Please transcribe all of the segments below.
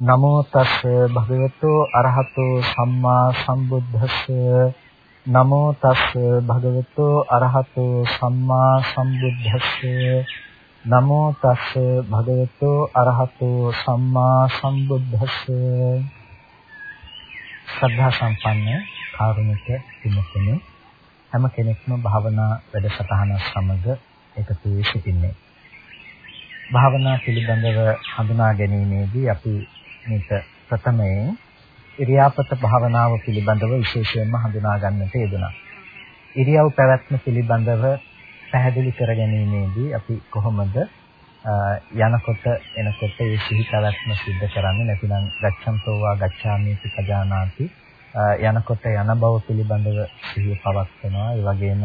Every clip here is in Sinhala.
නමෝ තස් භගවතු අරහතෝ සම්මා සම්බුද්දස්ස. නමෝ තස් භගවතු අරහතෝ සම්මා සම්බුද්දස්ස. නමෝ තස් භගවතු අරහතෝ සම්මා සම්බුද්දස්ස. ශ්‍රද්ධා සම්පන්න කාරුණික පින්තුනි හැම කෙනෙක්ම භාවනා වැඩසටහන සමග එකතු වී සිටින්නේ. භාවනා පිළිබඳව හඳුනා ගැනීමේදී අපි මේක ප්‍රථමයෙන් ඉරියාපත භාවනාව පිළිබඳව විශේෂයෙන්ම හඳුනා ගන්නට යෙදුණා. ඉරියව් පැවැත්ම පිළිබඳව පැහැදිලි කර ගැනීමේදී අපි කොහොමද යනකොට එනකොට ඒ සිහි පැවැත්ම සිද්ධ කරන්නේ නැතිනම් ගච්ඡන්තෝවා ගච්ඡාමි පජානාති යනකොට යන බව පිළිබඳව සිහිය පවත්වනවා ඒ වගේම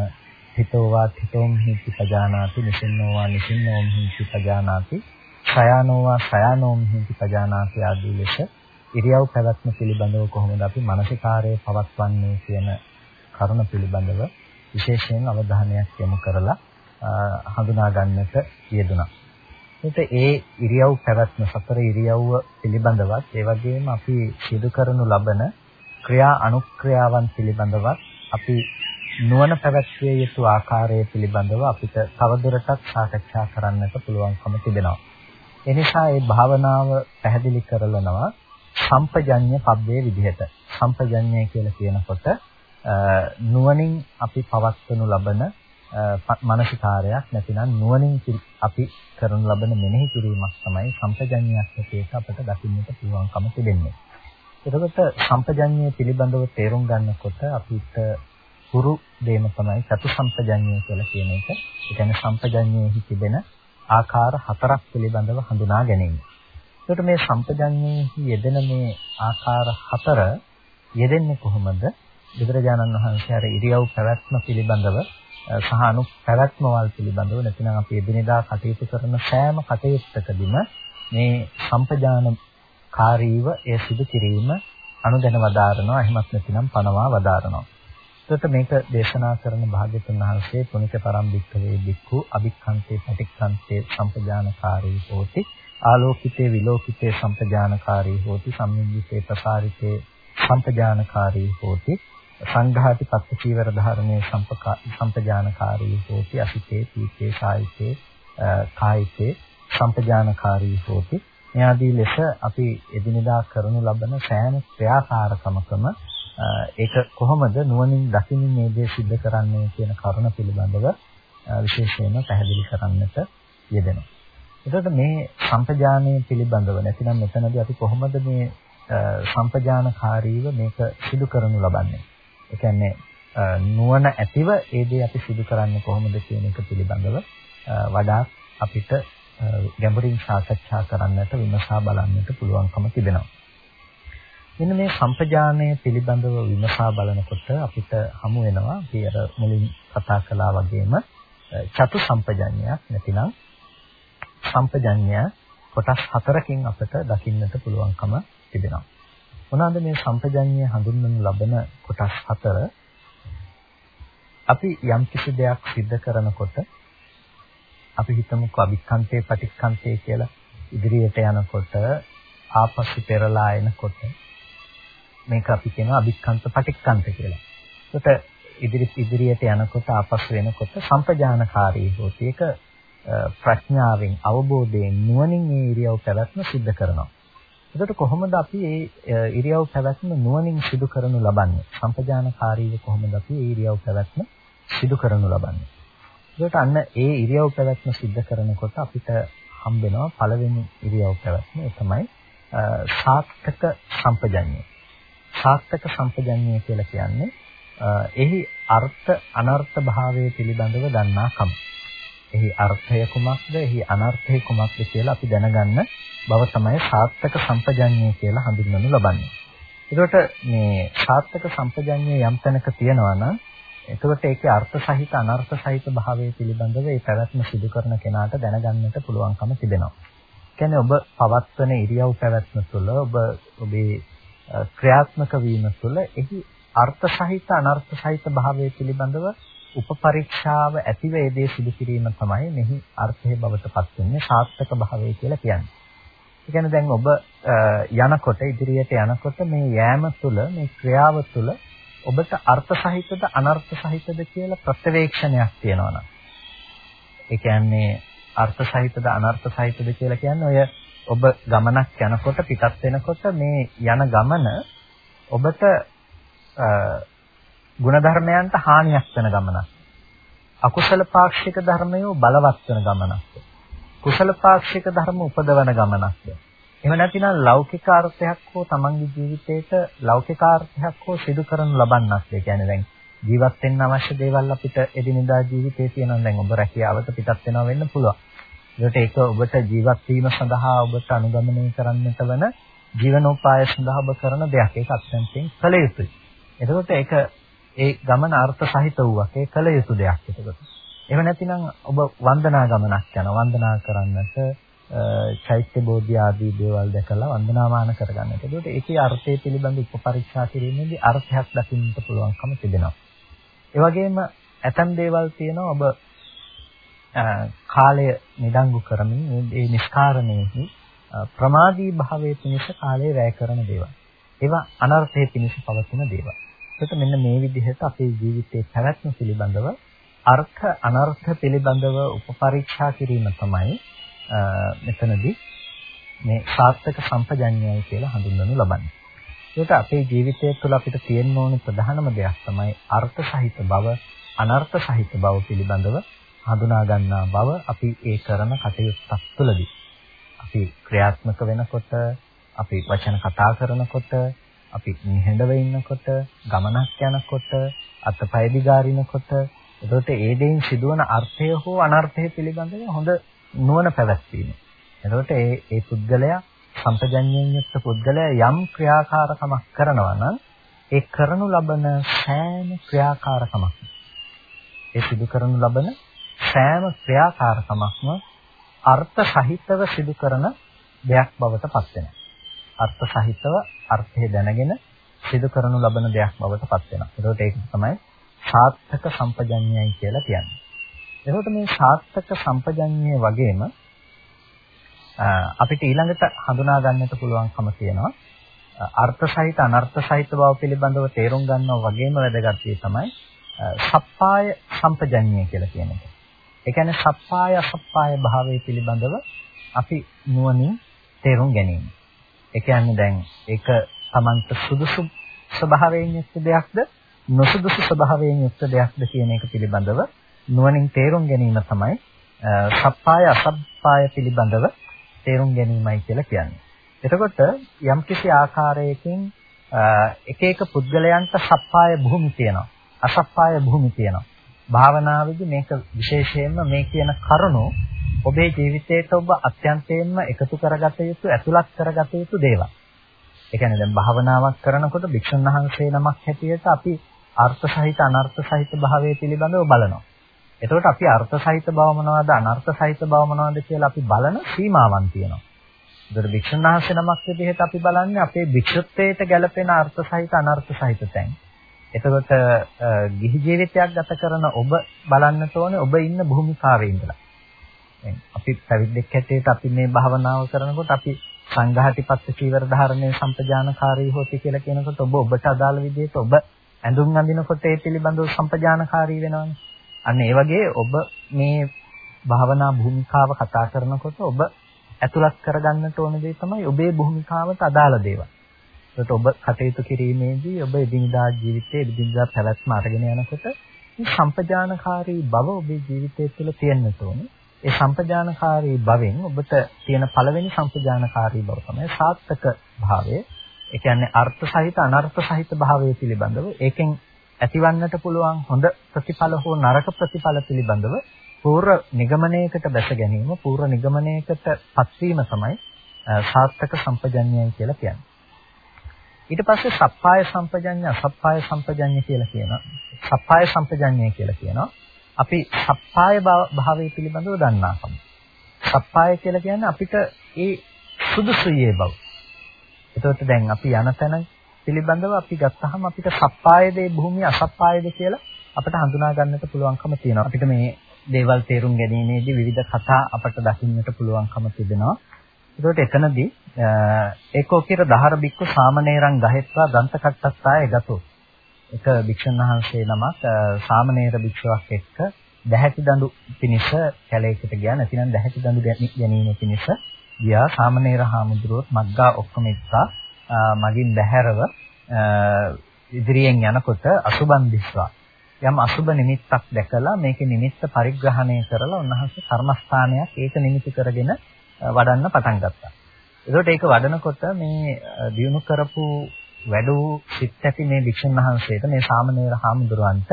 හිතෝවා හිතෝම් හිති පජානාති නිසින්නෝවා නිසින්නෝම් හිති පජානාති සයානෝවා සයානෝම් හිති පජානාති ආදී ලෙස ඉරියව් පැවැත්ම පිළිබඳව කොහොමද අපි මානසිකාරයේ පවත්වන්නේ කියන කරුණ පිළිබඳව විශේෂයෙන් අවධානයක් යොමු කරලා හඳුනා ගන්නට යෙදුණා. ඒත් ඒ ඉරියව් පැවැත්ම සතර ඉරියව්ව පිළිබඳවත් ඒ වගේම අපි සිදු කරනු ලබන ක්‍රියා අනුක්‍රියාවන් පිළිබඳවත් අපි නුවණ පැවැත්විය යුතු ආකාරය පිළිබඳව අපිට තවදුරටත් සාකච්ඡා කරන්නට පුළුවන්කම තිබෙනවා. එනිසා මේ භාවනාව පැහැදිලි කරලනවා සම්පජඤ්ඤ පබ්බේ විදිහට. සම්පජඤ්ඤය කියලා කියනකොට නුවණින් අපි පවත්වනු ලබන මානසිකාරයක් නැතිනම් නුවණින් අපි කරනු ලබන මෙනෙහි කිරීමක් තමයි සම්පජඤ්ඤයක් හැටියට අපට දකින්නට පුළුවන්කම තිබෙන්නේ. එතකොට සම්පජඤ්ඤය පිළිබඳව තේරුම් ගන්නකොට අපිට හුරු දෙයම තමයි චතු සම්පජඤ්ඤය කියලා කියන එක. ඒ කියන්නේ සම්පජඤ්ඤයේ තිබෙන ආකාර හතරක් පිළිබඳව හඳුනා ගැනීම. එතකොට මේ සම්පජඤ්ඤයේ යෙදෙන මේ ආකාර හතර යෙදෙන්නේ කොහොමද? බුදුරජාණන් වහන්සේ අර ඉරියව් පැවැත්ම පිළිබඳව සහ අනු පැවැත්මවල් පිළිබඳව නැතිනම් අපි එදිනෙදා කටයුතු කරන සෑම කටයුත්තකදීම මේ සම්පජානකාරීව ඒ සිදු කිරීම අනුදැන වදාරනවා එහෙමත් නැතිනම් පනවා වදාරනවා එතකොට මේක දේශනා කරන භාග්‍යතුන් වහන්සේ පුනික පරම්පික්කවේ බික්ඛු අභික්ඛන්තේ පටික්ඛන්තේ සම්පජානකාරී හෝති. ආලෝකිතේ විලෝකිතේ සම්පජානකාරී හෝති. සම්මිද්දිතේ ප්‍රසාරිතේ සම්පජානකාරී හෝති. සංඝාති පත්ති චීවර ධාරණේ සම්පජානකාරී හෝති. අසිතේ පීතේ කායිතේ කායිතේ සම්පජානකාරී හෝති. මේ ආදී ලෙස අපි එදිනෙදා කරනු ලබන සෑම ක්‍රියාකාරකමකම ඒක කොහොමද නුවණින් දකින්න මේ දේ සිද්ධ කරන්නේ කියන කරුණ පිළිබඳව විශේෂයෙන්ම පැහැදිලි කරන්නට යෙදෙනවා. එතකොට මේ සම්පජානයේ පිළිබඳව නැතිනම් මෙතනදී අපි කොහොමද මේ සම්පජානකාරීව මේක සිදු කරනු ලබන්නේ? ඒ කියන්නේ නුවණ ඇතිව ඒ දේ අපි සිදු කරන්නේ කොහොමද කියන එක පිළිබඳව වඩා අපිට ගැඹුරින් සාකච්ඡා කරන්නට විමසා බලන්නට පුළුවන්කම තිබෙනවා. මෙන්න මේ සම්පජානය පිළිබඳව විමසා බලනකොට අපිට හමු වෙනවා අපි අර මුලින් කතා කළා වගේම චතු සම්පජඤ්ඤයක් නැතිනම් සම්පජඤ්ඤය කොටස් හතරකින් අපිට දකින්නට පුළුවන්කම තිබෙනවා. මොනවාද මේ සම්පජඤ්ඤය හඳුන්වනු ලබන කොටස් හතර? අපි යම් කිසි දෙයක් සිද්ධ කරනකොට අපි හිතමුකෝ අභික්ඛන්තේ පටික්ඛන්තේ කියලා ඉදිරියට යනකොට ආපසු පෙරලා එනකොට මේක අපි කියනවා අභික්ඛන්ත පටික්ඛන්ත කියලා. ඒකට ඉදිරි ඉදිරියට යනකොට ආපසු වෙනකොට සම්පජානකාරී හොති ඒක ප්‍රඥාවෙන් අවබෝධයෙන් නුවණින් මේ ඉරියව් පැවැත්ම සිද්ධ කරනවා. එතකොට කොහොමද අපි මේ ඉරියව් පැවැත්ම නුවණින් සිදු කරනු ලබන්නේ? සම්පජානකාරීව කොහොමද අපි මේ ඉරියව් පැවැත්ම සිදු කරනු ලබන්නේ? එතකොට අන්න ඒ ඉරියව් පැවැත්ම සිද්ධ කරනකොට අපිට හම්බ වෙනවා පළවෙනි ඉරියව් පැවැත්ම ඒ තමයි සාක්තක සම්පජඤ්ඤය. සාර්ථක සම්පජඤ්ඤය කියලා කියන්නේ එහි අර්ථ අනර්ථ භාවයේ පිළිබඳව දන්නාකම. එහි අර්ථය කුමක්ද එහි අනර්ථය කුමක්ද කියලා අපි දැනගන්න බව තමයි සාර්ථක සම්පජඤ්ඤය කියලා හඳුන්වනු ලබන්නේ. ඒකට මේ සාර්ථක සම්පජඤ්ඤය යම් තැනක තියෙනවා නම් එතකොට ඒකේ අර්ථ සහිත අනර්ථ සහිත භාවයේ පිළිබඳව ඒ පැවැත්ම සිදු කරන කෙනාට දැනගන්නට පුළුවන්කම තිබෙනවා. කියන්නේ ඔබ පවත්වන ඉරියව් පැවැත්ම තුළ ඔබ ඔබේ ක්‍රියාත්මක වීම තුළ එහි අර්ථ සහිත අනර්ථ සහිත භාවය පිළිබඳව උපපරීක්ෂාව ඇතිව ඒ දේ සිදු කිරීම තමයි මෙහි අර්ථය බවට පත් වෙන්නේ සාර්ථක භාවය කියලා කියන්නේ. ඒ කියන්නේ දැන් ඔබ යනකොට ඉදිරියට යනකොට මේ යෑම තුළ මේ ක්‍රියාව තුළ ඔබට අර්ථ සහිතද අනර්ථ සහිතද කියලා ප්‍රත්‍යවේක්ෂණයක් තියෙනවා නම් ඒ කියන්නේ අර්ථ සහිතද අනර්ථ සහිතද කියලා කියන්නේ ඔය ඔබ ගමනක් යනකොට පිටත් වෙනකොට මේ යන ගමන ඔබට ಗುಣධර්මයන්ට හානියක් වෙන ගමනක්. අකුසල පාක්ෂික ධර්මයෝ බලවත් වෙන ගමනක්. කුසල පාක්ෂික ධර්ම උපදවන ගමනක්ද. එහෙම නැතිනම් ලෞකික අර්ථයක් හෝ තමන්ගේ ජීවිතේට ලෞකික අර්ථයක් හෝ සිදු කරනු ලබන්නත්. ඒ කියන්නේ දැන් ජීවත් වෙන්න අවශ්‍ය දේවල් අපිට එදිනෙදා ජීවිතේ තියෙනවා. දැන් ඔබ රැකියාවට පිටත් වෙනවා වෙන්න පුළුවන්. ඒකට ඒක ඔබට ජීවත් වීම සඳහා ඔබට අනුගමනය කරන්නට වන ජීවනෝපාය සඳහා ඔබ කරන දෙයක්. ඒක අත්‍යන්තයෙන් කළ යුතුයි. එතකොට ඒක ඒ ගමන අර්ථ සහිත වූවක්. ඒ කළ යුතු දෙයක්. එතකොට එහෙම නැතිනම් ඔබ වන්දනා ගමනක් යනවා. වන්දනා කරන්නට චෛත්‍ය බෝධි ආදී දේවල් දැකලා වන්දනාමාන කරගන්න. ඒකට ඒකේ අර්ථය පිළිබඳ උපපරීක්ෂා කිරීමේදී අර්ථයක් දකින්නට පුළුවන්කම තිබෙනවා. ඒ වගේම ඇතම් දේවල් තියෙනවා ඔබ කාලය නිදංගු කරමින් මේ නිස්කාරණයෙහි ප්‍රමාදී භාවයේ පිණිස කාලය වැය කරන දේවල්. ඒවා අනර්ථයේ පිණිස පවතින දේවල්. ඒකට මෙන්න මේ විදිහට අපේ ජීවිතයේ පැවැත්ම පිළිබඳව අර්ථ අනර්ථ පිළිබඳව උපපරීක්ෂා කිරීම තමයි මෙතනදී මේ සාර්ථක සම්පජඤ්ඤයයි කියලා හඳුන්වනු ලබන්නේ. ඒක අපේ ජීවිතය තුළ අපිට තියෙන්න ඕන ප්‍රධානම දෙයක් තමයි අර්ථ සහිත බව, අනර්ථ සහිත බව පිළිබඳව හඳුනා ගන්නා බව අපි ඒ කරන කටයුත්තක් තුළදී. අපි ක්‍රියාත්මක වෙනකොට, අපි වචන කතා කරනකොට, අපි නිහඬව ඉන්නකොට, ගමනක් යනකොට, අතපය දිගාරිනකොට එතකොට ඒ දෙයින් සිදුවන අර්ථය හෝ අනර්ථය පිළිබඳව හොඳ නුවණ පැවැත්වීම. එතකොට ඒ ඒ පුද්ගලයා සම්පජඤ්ඤයෙන් යුක්ත පුද්ගලයා යම් ක්‍රියාකාරකමක් කරනවා නම් ඒ කරනු ලබන සෑම ක්‍රියාකාරකමක් ඒ සිදු කරනු ලබන සෑම ක්‍රියාකාරකමක්ම අර්ථ සහිතව සිදු කරන දෙයක් බවට පත් වෙනවා. අර්ථ සහිතව අර්ථය දැනගෙන සිදු කරනු ලබන දෙයක් බවට පත් වෙනවා. ඒකට ඒක තමයි සාර්ථක සම්පජඤ්ඤයයි කියලා කියන්නේ. එතකොට මේ සාර්ථක සම්පජඤ්ඤය වගේම අපිට ඊළඟට හඳුනා ගන්නට පුළුවන්කම තියෙනවා අර්ථ සහිත අනර්ථ සහිත බව පිළිබඳව තේරුම් ගන්නවා වගේම වැදගත් තමයි සප්පාය සම්පජඤ්ඤය කියලා කියන එක. ඒ කියන්නේ සප්පාය අසප්පාය භාවයේ පිළිබඳව අපි නුවණින් තේරුම් ගැනීම. ඒ කියන්නේ දැන් ඒක Tamanta සුදුසු ස්වභාවයෙන් යුක්ත දෙයක්ද නොසුදුසු ස්වභාවයෙන් යුක්ත දෙයක්ද කියන එක පිළිබඳව නුවණින් තේරුම් ගැනීම තමයි සප්පාය අසප්පාය පිළිබඳව තේරුම් ගැනීමයි කියලා කියන්නේ. එතකොට යම්කිසි ආකාරයකින් එක එක පුද්ගලයන්ට සප්පාය භූමි තියෙනවා. අසප්පාය භූමි තියෙනවා. භාවනාවේදී මේක විශේෂයෙන්ම මේ කියන කරුණු ඔබේ ජීවිතයට ඔබ අත්‍යන්තයෙන්ම එකතු කරගත යුතු, ඇතුළත් කරගත යුතු දේවල්. ඒ කියන්නේ දැන් භාවනාවක් කරනකොට භික්ෂුන් වහන්සේ නමක් හැටියට අපි අර්ථ සහිත අනර්ථ සහිත භාවය පිළිබඳව බලනවා. එතකොට අපි අර්ථ සහිත බව මොනවද අනර්ථ සහිත බව මොනවද කියලා අපි බලන සීමාවන් තියෙනවා. ඒතර භික්ෂුන් වහන්සේ නමක් විදිහට අපි බලන්නේ අපේ භික්ෂුත්වයට ගැළපෙන අර්ථ සහිත අනර්ථ සහිත තැන්. එතකොට ගිහි ජීවිතයක් ගත කරන ඔබ බලන්නට ඕනේ ඔබ ඉන්න භූමිකාවේ ඉඳලා. දැන් අපි පැවිද්දෙක් හැටියට අපි මේ භාවනාව කරනකොට අපි සංඝාටිපත්ත චීවර ධාරණය සම්පජානකාරී හොති කියලා කියනකොට ඔබ ඔබට අදාළ විදිහට ඔබ ඇඳුම් අඳිනකොට ඒ පිළිබඳව සම්පජානකාරී වෙනවනේ. අන්න ඒ වගේ ඔබ මේ භාවනා භූමිකාව කතා කරනකොට ඔබ ඇතුළත් කරගන්නට ඕන දේ තමයි ඔබේ භූමිකාවට අදාළ දේවල්. ඒකට ඔබ කටයුතු කිරීමේදී ඔබ එදිනදා ජීවිතයේ එදිනදා පැවැත්ම අරගෙන යනකොට මේ සම්පජානකාරී බව ඔබේ ජීවිතය තුළ තියෙන්නට ඕනේ. ඒ සම්පජානකාරී බවෙන් ඔබට තියෙන පළවෙනි සම්පජානකාරී බව තමයි සාර්ථක භාවය. ඒ කියන්නේ අර්ථ සහිත අනර්ථ සහිත භාවය පිළිබඳව ඒකෙන් ඇතිවන්නට පුළුවන් හොඳ ප්‍රතිඵල හෝ නරක ප්‍රතිඵල පිළිබඳව පූර්ව නිගමනයකට බැස ගැනීම පූර්ව නිගමනයකට පත්වීම තමයි සාර්ථක සම්පජඤ්ඤයයි කියලා කියන්නේ. ඊට පස්සේ සප්පාය සම්පජඤ්ඤ අසප්පාය සම්පජඤ්ඤ කියලා කියනවා. සප්පාය සම්පජඤ්ඤය කියලා කියනවා. අපි සප්පාය භාවය පිළිබඳව දන්නාකම. සප්පාය කියලා කියන්නේ අපිට ඒ සුදුසුයේ බව. එතකොට දැන් අපි යන තැන පිළිබඳව අපි ගත්තාම අපිට සප්පායදේ භූමිය අසප්පායද කියලා අපිට හඳුනා ගන්නට පුළුවන්කම තියෙනවා. අපිට මේ දේවල් තේරුම් ගැනීමේදී විවිධ කතා අපට දකින්නට පුළුවන්කම තිබෙනවා. ඒකට එතනදී ඒකෝකිර දහර බික්කු සාමණේරං ගහෙත්වා දන්තකට්ටස්සාය ගතෝ. එක භික්ෂුන් වහන්සේ නමක් සාමණේර භික්ෂුවක් එක්ක දැහැටි දඬු පිනිස කැලේකට ගියා. නැතිනම් දැහැටි දඬු ගැනීම පිනිස ගියා. සාමණේර හාමුදුරුවෝ මග්ගා ඔක්කොම එක්කා මගින් බැහැරව ඉදිරියෙන් යනකොට අසුබන් දිස්වා. යම් අසුබ නිමිත්තක් දැකලා මේකේ නිමිත්ත පරිග්‍රහණය කරලා උන්වහන්සේ කර්මස්ථානයක් ඒක නිමිති කරගෙන වඩන්න පටන් ගත්තා. ඒකට ඒක වඩනකොට මේ දිනු කරපු වැඩූ සිත් ඇති මේ වික්ෂුන් වහන්සේට මේ සාමණේර හාමුදුරුවන්ට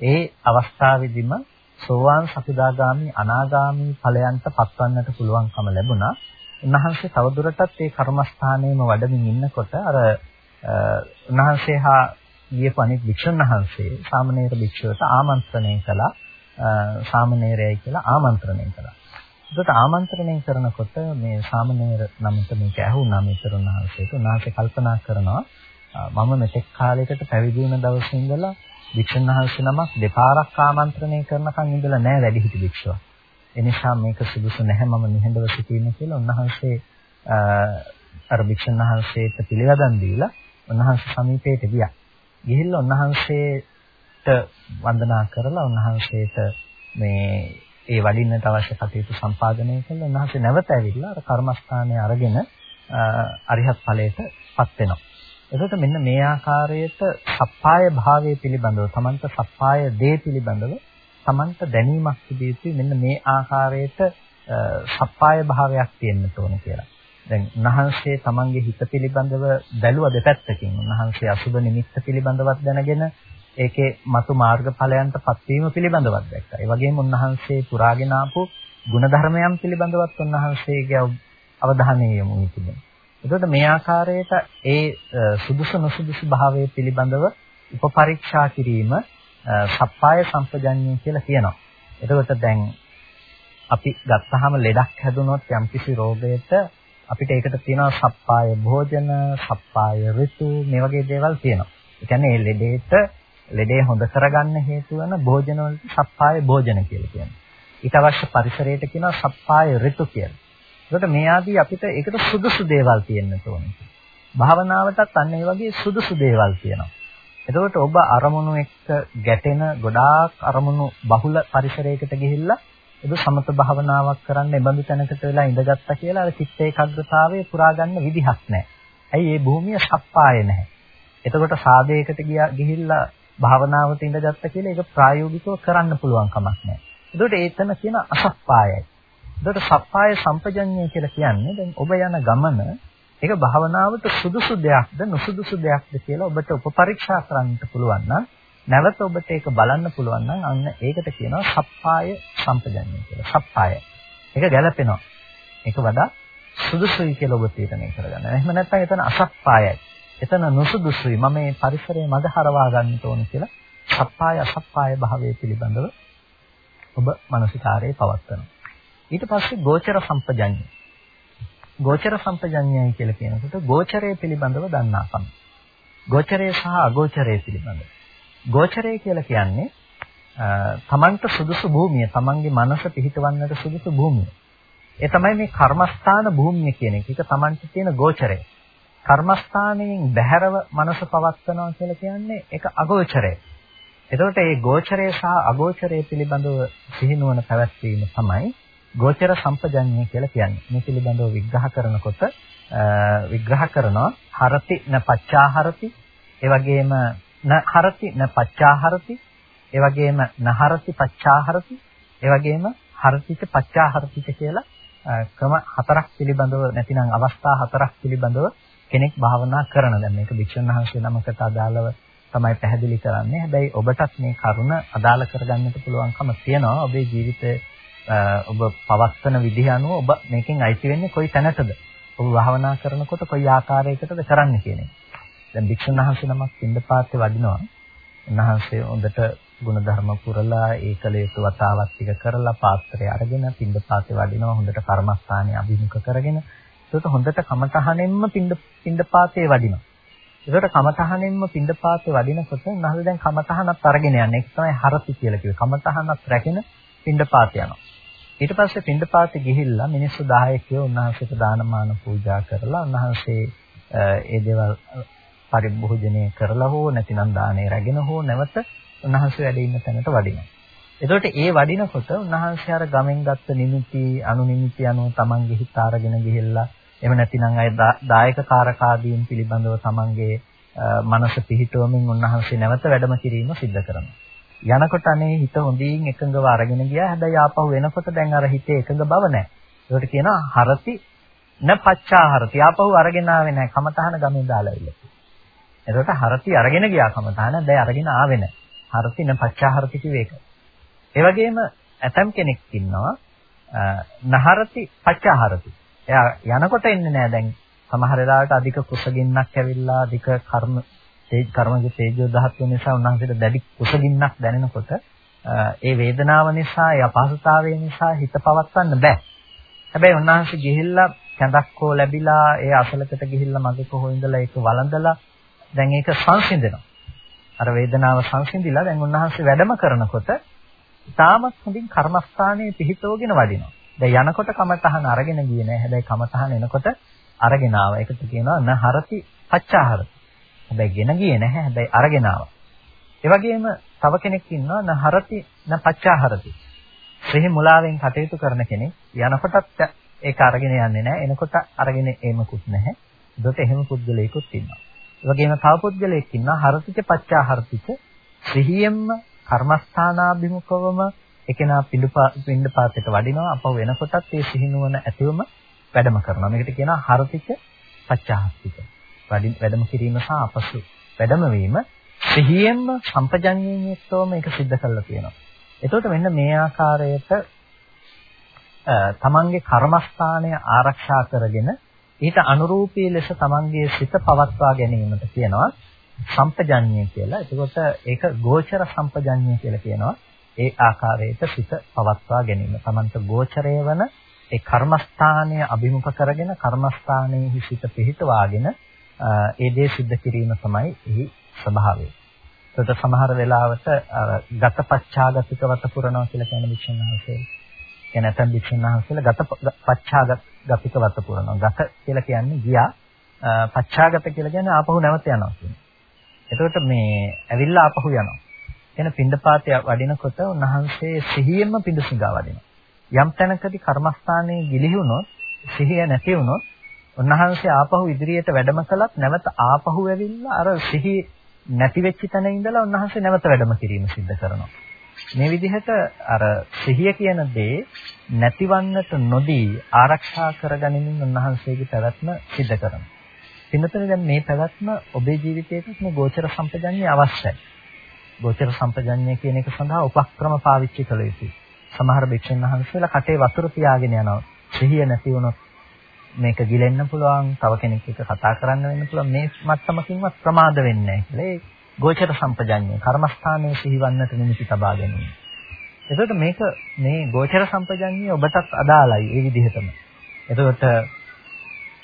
ඒ අවස්ථාවේදීම සෝවාන් සකදාගාමි අනාගාමි ඵලයන්ට පත්වන්නට පුළුවන්කම ලැබුණා. උන්වහන්සේ තවදුරටත් මේ කර්මස්ථානයේම වඩමින් ඉන්නකොට අර උන්වහන්සේ හා ගියපු අනිත් වික්ෂුන් වහන්සේ සාමණේර භික්ෂුවට ආමන්ත්‍රණය කළා. සාමණේරයයි කියලා ආමන්ත්‍රණය කළා. ඒකට ආමන්ත්‍රණය කරනකොට මේ සාමණේර නමට මේක ඇහුණා මේ තරුණාංශයට. උන්වහන්සේ කල්පනා කරනවා මම මෙතෙක් කාලයකට පැවිදි වුණ දවසේ ඉඳලා වික්ෂුන් වහන්සේ නමක් දෙපාරක් ආමන්ත්‍රණය කරනකන් ඉඳලා නැහැ වැඩිහිටි වික්ෂුවක්. ඒ නිසා මේක සුදුසු නැහැ මම නිහඬව සිටීම කියලා උන්වහන්සේ අර වික්ෂුන් වහන්සේට පිළිගදන් දීලා උන්වහන්සේ සමීපයට ගියා. ගිහිල්ලා උන්වහන්සේට වන්දනා කරලා උන්වහන්සේට මේ ඒ වඩින්නට අවශ්‍ය කටයුතු සම්පාදනය කළා. උන්වහන්සේ නැවත ඇවිල්ලා අර කර්මස්ථානය අරගෙන අරිහත් ඵලයටපත් වෙනවා. එතකොට මෙන්න මේ ආකාරයට සප්පාය භාවයේ පිළිබඳව තමන්ට සප්පාය දේ පිළිබඳව තමන්ට දැනීමක් තිබිය මෙන්න මේ ආකාරයට සප්පාය භාවයක් තියෙන්න ඕන කියලා. දැන් උන්වහන්සේ තමන්ගේ හිත පිළිබඳව බැලුව දෙපැත්තකින් උන්වහන්සේ අසුබ නිමිත්ත පිළිබඳවත් දැනගෙන ඒකේ මතු මාර්ගඵලයන්ට පත්වීම පිළිබඳවත් දැක්කා. ඒ වගේම උන්වහන්සේ පුරාගෙන ආපු ಗುಣධර්මයන් පිළිබඳවත් උන්වහන්සේගේ අවධානය යොමු වී එතකොට මේ ආකාරයට ඒ සුදුසු නොසුදුසු භාවයේ පිළිබඳව උපපරීක්ෂා කිරීම සප්පාය සම්පජඤ්ඤය කියලා කියනවා. එතකොට දැන් අපි ගත්තාම ලෙඩක් හැදුනොත් යම්කිසි රෝගයක අපිට ඒකට තියෙනවා සප්පාය භෝජන, සප්පාය ඍතු මේ වගේ දේවල් තියෙනවා. ඒ කියන්නේ මේ ලෙඩේට ලෙඩේ හොඳ කරගන්න හේතු වෙන භෝජන වලට සප්පාය භෝජන කියලා කියනවා. ඊට අවශ්‍ය පරිසරයට කියනවා සප්පාය ඍතු කියලා. ඒකට මේ ආදී අපිට ඒකට සුදුසු දේවල් තියෙන්න ඕනේ. භාවනාවටත් අන්න ඒ වගේ සුදුසු දේවල් තියෙනවා. එතකොට ඔබ අරමුණු එක්ක ගැටෙන ගොඩාක් අරමුණු බහුල පරිසරයකට ගිහිල්ලා ඔබ සමත භාවනාවක් කරන්න එබඳු තැනකට වෙලා ඉඳගත්තා කියලා අර චිත්ත ඒකාග්‍රතාවයේ පුරා ගන්න විදිහක් නැහැ. ඇයි මේ භූමිය සප්පාය නැහැ. එතකොට සාදයකට ගිහිල්ලා භාවනාවට ඉඳගත්තා කියලා ඒක ප්‍රායෝගිකව කරන්න පුළුවන් කමක් නැහැ. එතකොට ඒතන කියන අසප්පායයි. එතකොට සප්පාය සම්පජඤ්ඤය කියලා කියන්නේ දැන් ඔබ යන ගමන ඒක භාවනාවට සුදුසු දෙයක්ද නුසුදුසු දෙයක්ද කියලා ඔබට උපපරීක්ෂා කරන්නට පුළුවන් නම් නැවත ඔබට ඒක බලන්න පුළුවන් නම් අන්න ඒකට කියනවා සප්පාය සම්පජඤ්ඤය කියලා. සප්පාය. ඒක ගැළපෙනවා. ඒක වඩා සුදුසුයි කියලා ඔබ තීරණය කරගන්න. එහෙම නැත්නම් එතන අසප්පායයි. එතන නුසුදුසුයි. මම මේ පරිසරයේ මඟ හරවා ගන්න ඕන කියලා සප්පාය අසප්පාය භාවයේ පිළිබඳව ඔබ මානසිකාරයේ පවත්වනවා. ඊට පස්සේ ගෝචර සම්පජඤ්ඤය. ගෝචර සම්පජඤ්ඤයයි කියලා කියනකොට ගෝචරය පිළිබඳව දන්නාකම. ගෝචරය සහ අගෝචරය පිළිබඳව. ගෝචරය කියලා කියන්නේ තමන්ට සුදුසු භූමිය, තමන්ගේ මනස පිහිටවන්නට සුදුසු භූමිය. ඒ තමයි මේ කර්මස්ථාන භූමිය කියන එක. ඒක තමන්ට තියෙන ගෝචරය. කර්මස්ථානයෙන් බැහැරව මනස පවත්නවා කියලා කියන්නේ ඒක අගෝචරය. එතකොට මේ ගෝචරය සහ අගෝචරය පිළිබඳව සිහිනුවන පැවැත්වීම තමයි ගෝචර සම්පජඤ්ඤය කියලා කියන්නේ. මේ පිළිබඳව විග්‍රහ කරනකොට විග්‍රහ කරනවා හරති න පච්චාහරති ඒ වගේම න හරති න පච්චාහරති ඒ වගේම නහරති පච්චාහරති ඒ වගේම හරතිච පච්චාහරතිච කියලා ක්‍රම හතරක් පිළිබඳව නැතිනම් අවස්ථා හතරක් පිළිබඳව කෙනෙක් භාවනා කරන දැන් මේක භික්ෂුන් වහන්සේ නමකට අදාළව තමයි පැහැදිලි කරන්නේ. හැබැයි ඔබටත් මේ කරුණ අදාළ කරගන්නට පුළුවන්කම තියෙනවා. ඔබේ ජීවිතයේ ඔබ පවත්වන විදිහ අනුව ඔබ මේකෙන් අයිති වෙන්නේ කොයි තැනටද? ඔබ භාවනා කරනකොට කොයි ආකාරයකටද කරන්නේ කියන එක. දැන් භික්ෂුන් වහන්සේ නමක් පින්දපාතේ වඩිනවා. උන්වහන්සේ හොඳට ගුණධර්ම පුරලා ඒකල යුතු වතාවක් ටික කරලා පාත්‍රය අරගෙන පින්දපාතේ වඩිනවා හොඳට කර්මස්ථානයේ අභිමුඛ කරගෙන ඒකට හොඳට කමතහනෙන්ම පින්ද පින්දපාතේ වඩිනවා. ඒකට කමතහනෙන්ම පින්දපාතේ වඩිනකොට උන්වහන්සේ දැන් කමතහනත් අරගෙන යන්නේ. ඒක තමයි හරති කියලා කිව්වේ. කමතහනත් රැගෙන පින්දපාත යනවා. ඊට පස්සේ පින්ඩපාතේ ගිහිල්ලා මිනිස්සු 10 උන්වහන්සේට දානමාන පූජා කරලා උන්වහන්සේ ඒ දේවල් පරිභෝජනය කරලා හෝ නැතිනම් දානේ රැගෙන හෝ නැවත උන්වහන්සේ වැඩ ඉන්න තැනට වඩිනවා. එතකොට ඒ වඩිනකොට උන්වහන්සේ අර ගමෙන් ගත්ත නිමිති අනු නිමිති අනුව තමන්ගේ හිත අරගෙන ගිහිල්ලා එහෙම නැතිනම් අය දායක කාරකාදීන් පිළිබඳව තමන්ගේ මනස පිහිටුවමින් උන්වහන්සේ නැවත වැඩම කිරීම සිද්ධ කරනවා. යනකොට අනේ හිත හොඳින් එකඟව අරගෙන ගියා. හැබැයි ආපහු එනකොට දැන් අර හිතේ එකඟ බව නැහැ. ඒකට කියනවා හරති න පච්චාහරති. ආපහු අරගෙන ආවේ නැහැ. කමතහන ගමේ දාලා ඉල්ල. එතකොට හරති අරගෙන ගියා කමතහන දැන් අරගෙන ආවේ නැහැ. හරති න පච්චාහරති කිව්වේ ඒක. ඒ වගේම ඇතම් කෙනෙක් ඉන්නවා නහරති පච්චාහරති. එයා යනකොට එන්නේ නැහැ දැන් සමහර වෙලාවට අධික කුසගින්නක් ඇවිල්ලා අධික කර්ම තේජ කර්මගේ තේජෝ ධාතුව නිසා උන්වහන්සේට දැඩි කුසගින්නක් දැනෙනකොට ඒ වේදනාව නිසා ඒ අපහසුතාවය නිසා හිත පවත්වන්න බෑ. හැබැයි උන්වහන්සේ ගිහිල්ලා කැඳක් හෝ ලැබිලා ඒ අසලකට ගිහිල්ලා මගක හෝ ඉඳලා ඒක වළඳලා දැන් ඒක සංසිඳනවා. අර වේදනාව සංසිඳිලා දැන් උන්වහන්සේ වැඩම කරනකොට තාමත් හොඳින් කර්මස්ථානයේ පිහිටවගෙන වඩිනවා. දැන් යනකොට කමතහන අරගෙන ගියේ නෑ. හැබැයි කමතහන එනකොට අරගෙන ආවා. ඒකට කියනවා නහරති පච්චාහරති. හැබැයි ගෙන ගියේ නැහැ. හැබැයි අරගෙන ආවා. ඒ වගේම තව කෙනෙක් ඉන්නවා නහරති න පච්චාහරති. සිහි මුලාවෙන් කටයුතු කරන කෙනෙක් යනකොටත් ඒක අරගෙන යන්නේ නැහැ. එනකොට අරගෙන ඒමකුත් නැහැ. ඒකට එහෙම පුද්ගලයෙකුත් ඉන්නවා. ඒ වගේම තව පුද්ගලයෙක් ඉන්නවා හරතිච පච්චාහරතිච සිහියෙන්ම කර්මස්ථානාභිමුඛවම එකනා පින්ඩපාතයට වඩිනවා. අපව වෙනකොටත් ඒ සිහිනුවන ඇතිවම වැඩම කරනවා. මේකට කියනවා හරතික පච්චාහස්තික. වැඩම කිරීම සහ අපසු වැඩම වීම සිහියෙන්ම සම්පජඤ්ඤයෙන් යුක්තව මේක सिद्ध කරලා තියෙනවා. එතකොට මෙන්න මේ ආකාරයට තමන්ගේ කර්මස්ථානය ආරක්ෂා කරගෙන ඊට අනුරූපී ලෙස තමන්ගේ සිත පවත්වා ගැනීමට කියනවා සම්පජඤ්ඤය කියලා. එතකොට ඒක ගෝචර සම්පජඤ්ඤය කියලා කියනවා. ඒ ආකාරයට සිත පවත්වා ගැනීම. තමන්ට ගෝචරය වන ඒ කර්මස්ථානය අභිමුඛ කරගෙන කර්මස්ථානයේ සිත පිහිටවාගෙන ඒ දේ සිද්ධ කිරීම තමයි එහි ස්වභාවය. ඒකට සමහර වෙලාවට ගතපච්චාගතික වත පුරනවා කියලා කියන වික්ෂණ වහන්සේ. කියන නැත්නම් වික්ෂණ වහන්සේලා ගතපච්චාගතික වත පුරනවා. ගත කියලා කියන්නේ ගියා. පච්චාගත කියලා කියන්නේ ආපහු නැවත යනවා කියන්නේ. එතකොට මේ ඇවිල්ලා ආපහු යනවා. එන පින්ඩපාතය වඩිනකොට උන්වහන්සේ සිහියෙන්ම පිඬුසිඟා වඩිනවා. යම් තැනකදී කර්මස්ථානයේ ගිලිහුනොත් සිහිය නැති වුනොත් උන්වහන්සේ ආපහු ඉදිරියට වැඩම කළත් නැවත ආපහු ඇවිල්ලා අර සිහි නැති වෙච්ච තැන ඉඳලා උන්වහන්සේ නැවත වැඩම කිරීම සිද්ධ කරනවා. මේ විදිහට අර සිහිය කියන දේ නැතිවන්නට නොදී ආරක්ෂා කරගනිමින් උන්වහන්සේගේ පැවැත්ම සිද්ධ කරනවා. පින්නතන දැන් මේ පැවැත්ම ඔබේ ජීවිතයේත් මේ ගෝචර සම්පජඤ්ඤය අවශ්‍යයි. ගෝචර සම්පජඤ්ඤය කියන එක සඳහා උපක්‍රම පාවිච්චි කළ යුතුයි. සමහර භික්ෂුන් වහන්සේලා කටේ වතුර තියාගෙන යනවා. සිහිය නැති වුණොත් මේක ගිලෙන්න පුළුවන්, තව කෙනෙක් එක්ක කතා කරන්න වෙන්න පුළුවන්. මේ මට්ටමකින්වත් ප්‍රමාද වෙන්නේ නැහැ කියලා. ඒ ගෝචර සම්පජඤ්ඤය කර්මස්ථානයේ සිහිවන්නට නිමිති තබා ගැනීම. එතකොට මේක මේ ගෝචර සම්පජඤ්ඤය ඔබටත් අදාළයි ඒ විදිහටම. එතකොට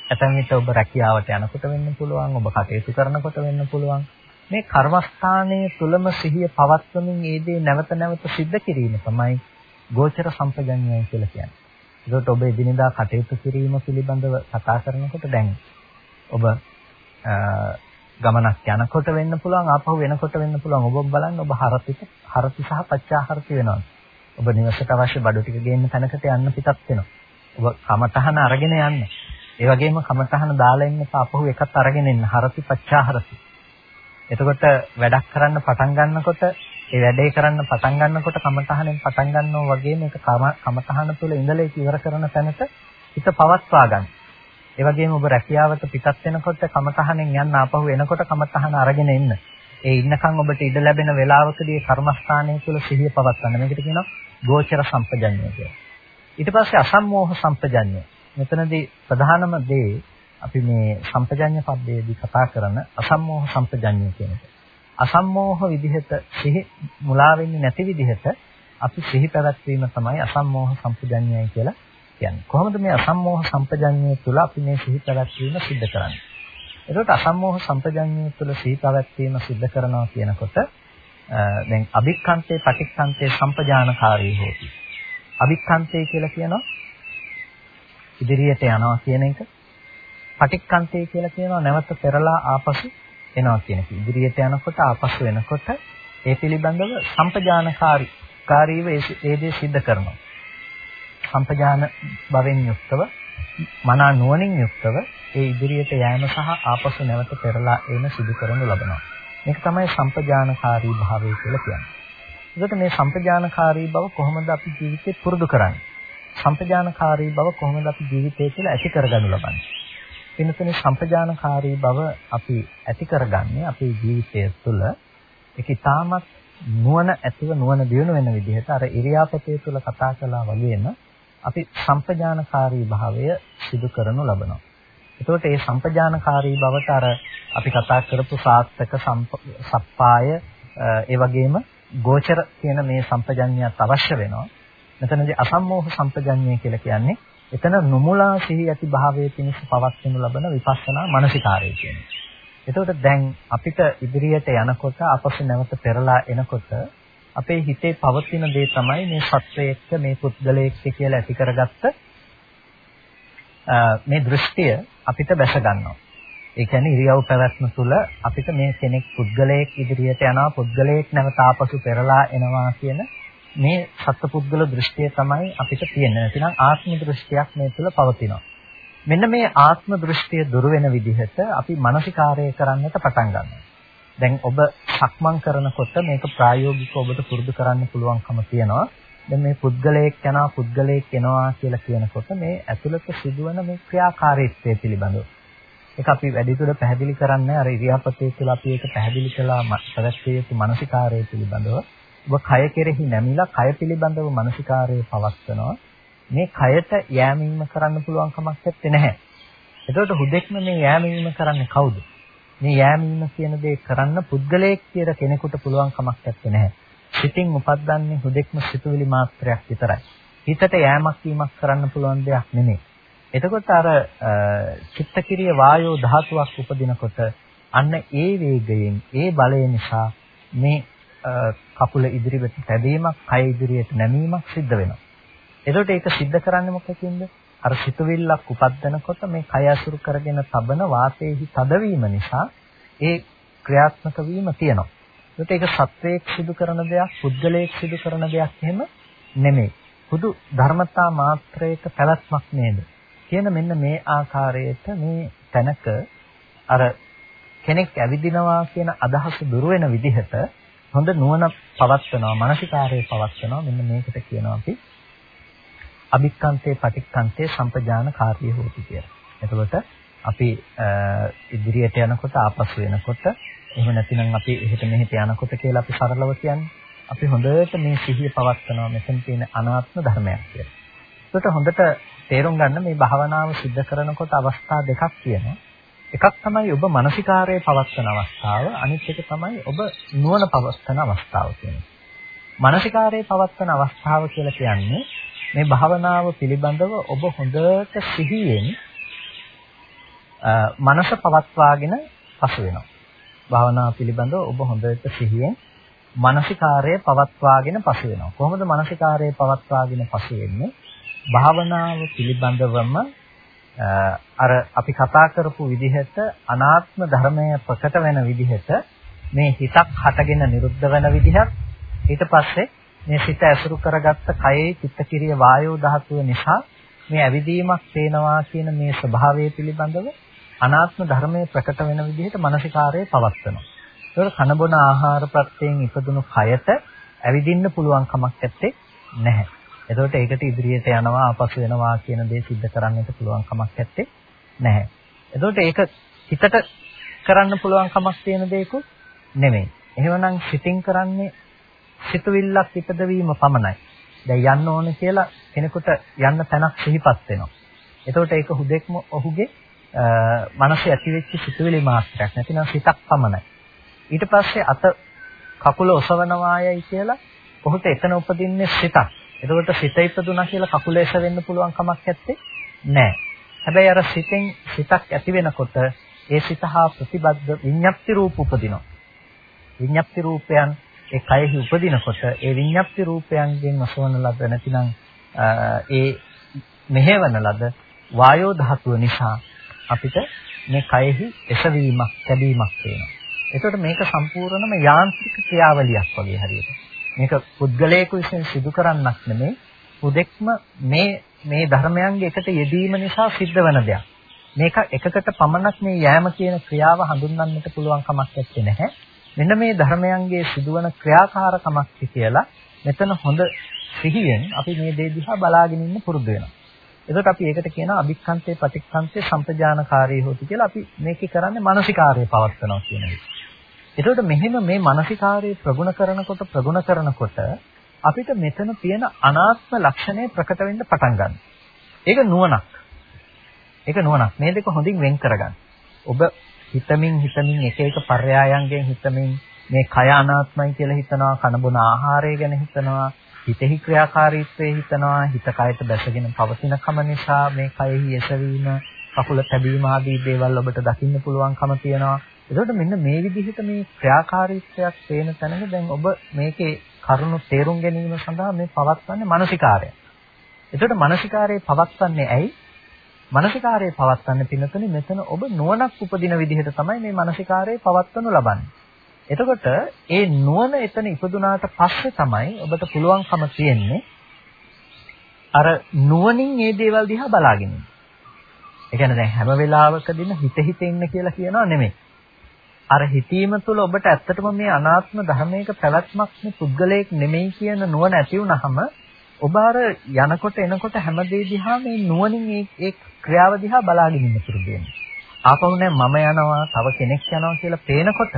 ඇතැම් විට ඔබ රැකියාවට යනකොට වෙන්න පුළුවන්, ඔබ කටයුතු කරනකොට වෙන්න පුළුවන්. මේ කර්මස්ථානයේ තුලම සිහිය පවත්වමින් ඒ දේ නැවත නැවත සිද්ධ කිරීම තමයි ගෝචර සම්පජඤ්ඤය කියලා කියන්නේ. ඒකට ඔබ එදිනෙදා කටයුතු කිරීම පිළිබඳව කතා කරනකොට දැන් ඔබ ගමනක් යනකොට වෙන්න පුළුවන් ආපහු වෙනකොට වෙන්න පුළුවන් ඔබ බලන්න ඔබ හරතිත හරති සහ පච්චාහරති වෙනවා. ඔබ නිවසට අවශ්‍ය බඩු ටික ගේන්න තැනකට යන්න පිටත් වෙනවා. ඔබ කමතහන අරගෙන යන්න. ඒ වගේම කමතහන දාලා ඉන්න ආපහු එකත් අරගෙන එන්න හරති පච්චාහරති. එතකොට වැඩක් කරන්න පටන් ගන්නකොට ඒ වැඩේ කරන්න පටන් ගන්නකොට කමතහනෙන් පටන් ගන්නවා වගේ මේක කමතහන තුළ ඉඳලා ඒක ඉවර කරන තැනට හිත පවත්වා ගන්න. ඒ වගේම ඔබ රැකියාවට පිටත් වෙනකොට කමතහනෙන් යන්න ආපහු එනකොට කමතහන අරගෙන එන්න. ඒ ඉන්නකම් ඔබට ඉඩ ලැබෙන වේලාවකදී කර්මස්ථානයේ තුල සිහිය පවත්වන්න. මේකට කියනවා ගෝචර සම්පජඤ්ඤය කියලා. ඊට පස්සේ අසම්මෝහ සම්පජඤ්ඤය. මෙතනදී ප්‍රධානම දේ අපි මේ සම්පජඤ්ඤ පද්‍යයේදී කතා කරන අසම්මෝහ සම්පජඤ්ඤය කියන එක. අසම්මෝහ විදිහට සිහි මුලා වෙන්නේ නැති විදිහට අපි සිහි පැවැත්වීම තමයි අසම්මෝහ සම්පජඤ්ඤයයි කියලා කියන්නේ. කොහොමද මේ අසම්මෝහ සම්පජඤ්ඤය තුළ අපි මේ සිහි පැවැත්වීම සිද්ධ කරන්නේ? එතකොට අසම්මෝහ සම්පජඤ්ඤය තුළ සිහි පැවැත්වීම සිද්ධ කරනවා කියනකොට දැන් අභික්ඛන්තේ පටික්ඛන්තේ සම්පජානකාරී හොති. අවික්කන්තේ කියලා කියනවා ඉදිරියට යනවා කියන එක. පටික්කන්තේ කියලා කියනවා නැවත පෙරලා ආපසු එනවා කියන එක. ඉදිරියට යනකොට ආපසු එනකොට ඒ පිළිබඳව සම්පජානකාරී කාරීව ඒ දේ සිද්ධ කරනවා. සම්පජාන භවෙන් යුක්තව මනා නුවණින් යුක්තව ඒ ඉදිරියට යෑම සහ ආපසු නැවත පෙරලා එන සිදු කරනු ලබනවා. මේක තමයි සම්පජානකාරී භාවය කියලා කියන්නේ. ඒකට මේ සම්පජානකාරී බව කොහොමද අපි ජීවිතේ පුරුදු කරන්නේ? සම්පජානකාරී බව කොහොමද අපි ජීවිතේ තුළ ඇති කරගනු ලබන්නේ? වෙනතනේ සම්පජානකාරී බව අපි ඇති කරගන්නේ අපේ ජීවිතය තුළ ඒක ඉතාමත් නුවණ ඇතිව නුවණ දියුණු වෙන විදිහට අර ඉරියාපතේ තුළ කතා කළා වගේම අපි සම්පජානකාරී භාවය සිදු කරනු ලබනවා. එතකොට මේ සම්පජානකාරී බවට අර අපි කතා කරපු සාත්තක සප්පාය ඒ වගේම ගෝචර කියන මේ සම්පජඤ්ඤයත් අවශ්‍ය වෙනවා. මෙතනදී අසම්මෝහ සම්පජඤ්ඤය කියලා කියන්නේ එතන නොමුලා සිහි ඇති භාවයේ පිණිස පවත්වනු ලබන විපස්සනා මානසිකාරය කියන්නේ. එතකොට දැන් අපිට ඉදිරියට යනකොට අපසු නැවත පෙරලා එනකොට අපේ හිතේ පවතින දේ තමයි මේ සත්වයේක්ක මේ පුද්ගලයෙක්ක කියලා ඇති කරගත්ත මේ දෘෂ්ටිය අපිට බැස ගන්නවා. ඒ කියන්නේ ඉරියව් පැවැත්ම තුළ අපිට මේ කෙනෙක් පුද්ගලයෙක් ඉදිරියට යනවා පුද්ගලයෙක් නැවත ආපසු පෙරලා එනවා කියන මේ සත්පුද්ගල දෘෂ්ටිය තමයි අපිට තියෙන්නේ. නැතිනම් ආත්ම දෘෂ්ටියක් මේ තුළ පවතිනවා. මෙන්න මේ ආත්ම දෘෂ්ටිය දුර වෙන විදිහට අපි මානසිකාරය කරන්නට පටන් ගන්නවා. දැන් ඔබ සක්මන් කරනකොට මේක ප්‍රායෝගිකව ඔබට පුරුදු කරන්න පුළුවන්කම තියෙනවා. දැන් මේ පුද්ගලයෙක් යනවා පුද්ගලයෙක් එනවා කියලා කියනකොට මේ ඇතුළත සිදුවන මේ ක්‍රියාකාරීත්වය පිළිබඳව ඒක අපි වැඩිදුර පැහැදිලි කරන්නේ අර ඉරියාපතේ තුළ අපි ඒක පැහැදිලි කළා පැවැත්විය යුතු මානසිකාරය පිළිබඳව. ඔබ කය කෙරෙහි නැමිලා කය පිළිබඳව මානසිකාරය පවත්වනවා. මේ කයට යෑමීම කරන්න පුළුවන් කමක් නැත්තේ නැහැ. එතකොට හුදෙක්ම මේ යෑමීම කරන්නේ කවුද? මේ යෑමීම කියන දේ කරන්න පුද්ගලයෙක් කියලා කෙනෙකුට පුළුවන් කමක් නැත්තේ නැහැ. සිතින් උපද්දන්නේ හුදෙක්ම සිතුවිලි මාත්‍රයක් විතරයි. හිතට යෑමක් වීමක් කරන්න පුළුවන් දෙයක් නෙමෙයි. එතකොට අර චිත්තකිරිය වායෝ ධාතුවක් උපදිනකොට අන්න ඒ වේගයෙන් ඒ බලය නිසා මේ කකුල ඉදිරියට තැබීමක්, කය ඉදිරියට නැමීමක් සිද්ධ වෙනවා. එතකොට ඒක සිද්ධ කරන්නේ මොකකින්ද? අර සිතුවිල්ලක් උපදිනකොට මේ කය අසුරු කරගෙන තබන වාතයේහි තදවීම නිසා ඒ ක්‍රියාත්මක වීම තියෙනවා. ඒකට ඒක සත්වයක් සිදු කරන දෙයක්, පුද්ගලයෙක් සිදු කරන දෙයක් එහෙම නෙමෙයි. හුදු ධර්මතා මාත්‍රයක පැවැත්මක් නේද? කියන මෙන්න මේ ආකාරයට මේ තැනක අර කෙනෙක් ඇවිදිනවා කියන අදහස දුර වෙන විදිහට හොඳ නුවණ පවත්වනවා මානසිකාරයේ පවත්වනවා මෙන්න මේකට කියනවා අපි අභික්කන්තේ පටික්කන්තේ සම්පජාන කාර්ය හොති කියලා. එතකොට අපි ඉදිරියට යනකොට ආපසු එනකොට එහෙම නැතිනම් අපි එහෙට මෙහෙට යනකොට කියලා අපි සරලව කියන්නේ අපි හොඳට මේ සිහිය පවත්වනවා මෙතන තියෙන අනාත්ම ධර්මයක් කියලා. ඒකට හොඳට තේරුම් ගන්න මේ භාවනාව සිද්ධ කරනකොට අවස්ථා දෙකක් තියෙනවා. එකක් තමයි ඔබ මානසිකාරයේ පවත්වන අවස්ථාව, අනිත් එක තමයි ඔබ නුවණ පවත්වන අවස්ථාව කියන්නේ. මානසිකාරයේ පවත්වන අවස්ථාව කියලා කියන්නේ මේ භාවනාව පිළිබඳව ඔබ හොඳට සිහියෙන් මනස පවත්වාගෙන පසු වෙනවා. භාවනාව පිළිබඳව ඔබ හොඳට සිහියෙන් මානසිකාරයේ පවත්වාගෙන පසු වෙනවා. කොහොමද මානසිකාරයේ පවත්වාගෙන පසු වෙන්නේ? භාවනාව පිළිබඳවම අර අපි කතා කරපු විදිහට අනාත්ම ධර්මය ප්‍රකට වෙන විදිහට මේ හිතක් හටගෙන නිරුද්ධ වෙන විදිහත් ඊට පස්සේ මේ සිත ඇසුරු කරගත්ත කයේ චිත්තකිරිය වායෝ ධාතුව නිසා මේ ඇවිදීමක් පේනවා කියන මේ ස්වභාවය පිළිබඳව අනාත්ම ධර්මයේ ප්‍රකට වෙන විදිහට මානසිකාරයේ පවත්වනවා. ඒක කනබොන ආහාර ප්‍රත්‍යයෙන් ඉපදුණු කයට ඇවිදින්න පුළුවන් කමක් නැත්තේ නැහැ. එතකොට ඒකට ඉදිරියට යනවා ආපසු වෙනවා කියන දේ सिद्ध කරන්නට පුළුවන් කමක් නැත්තේ නැහැ. එතකොට ඒක හිතට කරන්න පුළුවන් කමක් තියෙන දෙයක්ුත් නෙමෙයි. එහෙමනම් සිතින් කරන්නේ සිතුවිල්ලක් ඉපදවීම පමණයි. දැන් යන්න ඕනේ කියලා කෙනෙකුට යන්න තැනක් සිහිපත් වෙනවා. එතකොට ඒක හුදෙක්ම ඔහුගේ මනසේ ඇතිවෙච්ච සිතුවිලි මාත්‍රයක් නැතිනම් සිතක් පමණයි. ඊට පස්සේ අත කකුල ඔසවනවායයි කියලා ඔහුට එතන උපදින්නේ සිතක්. එතකොට සිත ඉපදුනා කියලා කකුල එසවෙන්න පුළුවන් කමක් නැත්තේ නෑ. හැබැයි අර සිතෙන් සිතක් ඇති වෙනකොට ඒ සිත හා ප්‍රතිබද්ධ විඤ්ඤාප්ති රූප උපදිනවා. විඤ්ඤාප්ති රූපයන් ඒ කයෙහි උපදිනකොට ඒ විඤ්ඤාප්ති රූපයන්ගෙන් අසවන ලද නැතිනම් ඒ මෙහෙවන ලද වායෝ ධාතුව නිසා අපිට මේ කයෙහි එසවීමක්, කැඩීමක් වෙනවා. එතකොට මේක සම්පූර්ණම යාන්ත්‍රික ක්‍රියාවලියක් වගේ හරියට. මේක පුද්ගලයෙකු විසින් සිදු කරන්නක් නෙමෙයි, උදෙක්ම මේ මේ ධර්මයන්ගේ එකට යෙදීම නිසා සිද්ධ වෙන දෙයක්. මේක එකකට පමණක් මේ යෑම කියන ක්‍රියාව හඳුන්වන්නට පුළුවන් කමක් නැත්තේ නැහැ. මෙන්න මේ ධර්මයන්ගේ සිදුවන ක්‍රියාකාරකමක් කියලා මෙතන හොඳ සිහියෙන් අපි මේ දේ දිහා බලාගෙන ඉන්න පුරුදු වෙනවා. එතකොට අපි ඒකට කියනවා අභික්ඛන්තේ පටික්ඛන්තේ සම්පජානකාරී හොති කියලා අපි මේකේ කරන්නේ මානසිකාර්යය පවත්වනවා කියන එක. එතකොට මෙහෙම මේ මානසිකාරයේ ප්‍රගුණ කරනකොට ප්‍රගුණ කරනකොට අපිට මෙතන තියෙන අනාත්ම ලක්ෂණය ප්‍රකට වෙන්න පටන් ගන්නවා. ඒක නුවණක්. ඒක නුවණක්. මේ දෙක හොඳින් වෙන් කරගන්න. ඔබ හිතමින් හිතමින් එක එක පర్యాయයන්ගෙන් හිතමින් මේ කය අනාත්මයි කියලා හිතනවා, කන බොන ආහාරය ගැන හිතනවා, හිතෙහි ක්‍රියාකාරීත්වය හිතනවා, හිත කයට බැසගෙන පවතින කම නිසා මේ කයෙහි එසවීම, කකුල තැබීම ආදී දේවල් ඔබට දකින්න පුළුවන්කම තියෙනවා. ඒකට මෙන්න මේ විදිහට මේ ක්‍රියාකාරීත්වයක් පේන තැනක දැන් ඔබ මේකේ කරුණු තේරුම් ගැනීම සඳහා මේ පවත්වන්නේ මානසිකාරය. ඒකට මානසිකාරයේ පවත්වන්නේ ඇයි? මානසිකාරයේ පවත්වන්න පින්නතුනේ මෙතන ඔබ නුවණක් උපදින විදිහට තමයි මේ මානසිකාරයේ පවත්වනු ලබන්නේ. එතකොට ඒ නුවණ එතන ඉපදුනාට පස්සේ තමයි ඔබට පුළුවන්කම තියෙන්නේ අර නුවණින් මේ දේවල් දිහා බලාගෙන ඉන්න. ඒ කියන්නේ දැන් හැම වෙලාවකදීම හිත හිත ඉන්න කියලා කියනවා නෙමෙයි. අර හිතීම තුළ ඔබට ඇත්තටම මේ අනාත්ම ධර්මයක පැවැත්මක් මේ පුද්ගලයෙක් නෙමෙයි කියන නුවණ ඇති වුනහම ඔබ අර යනකොට එනකොට හැම දේ දිහා මේ නුවණින් ඒ ක්‍රියාව දිහා බලාගෙන ඉන්න පුරුදු වෙනවා. ආපහු නෑ මම යනවා, තව කෙනෙක් යනවා කියලා පේනකොට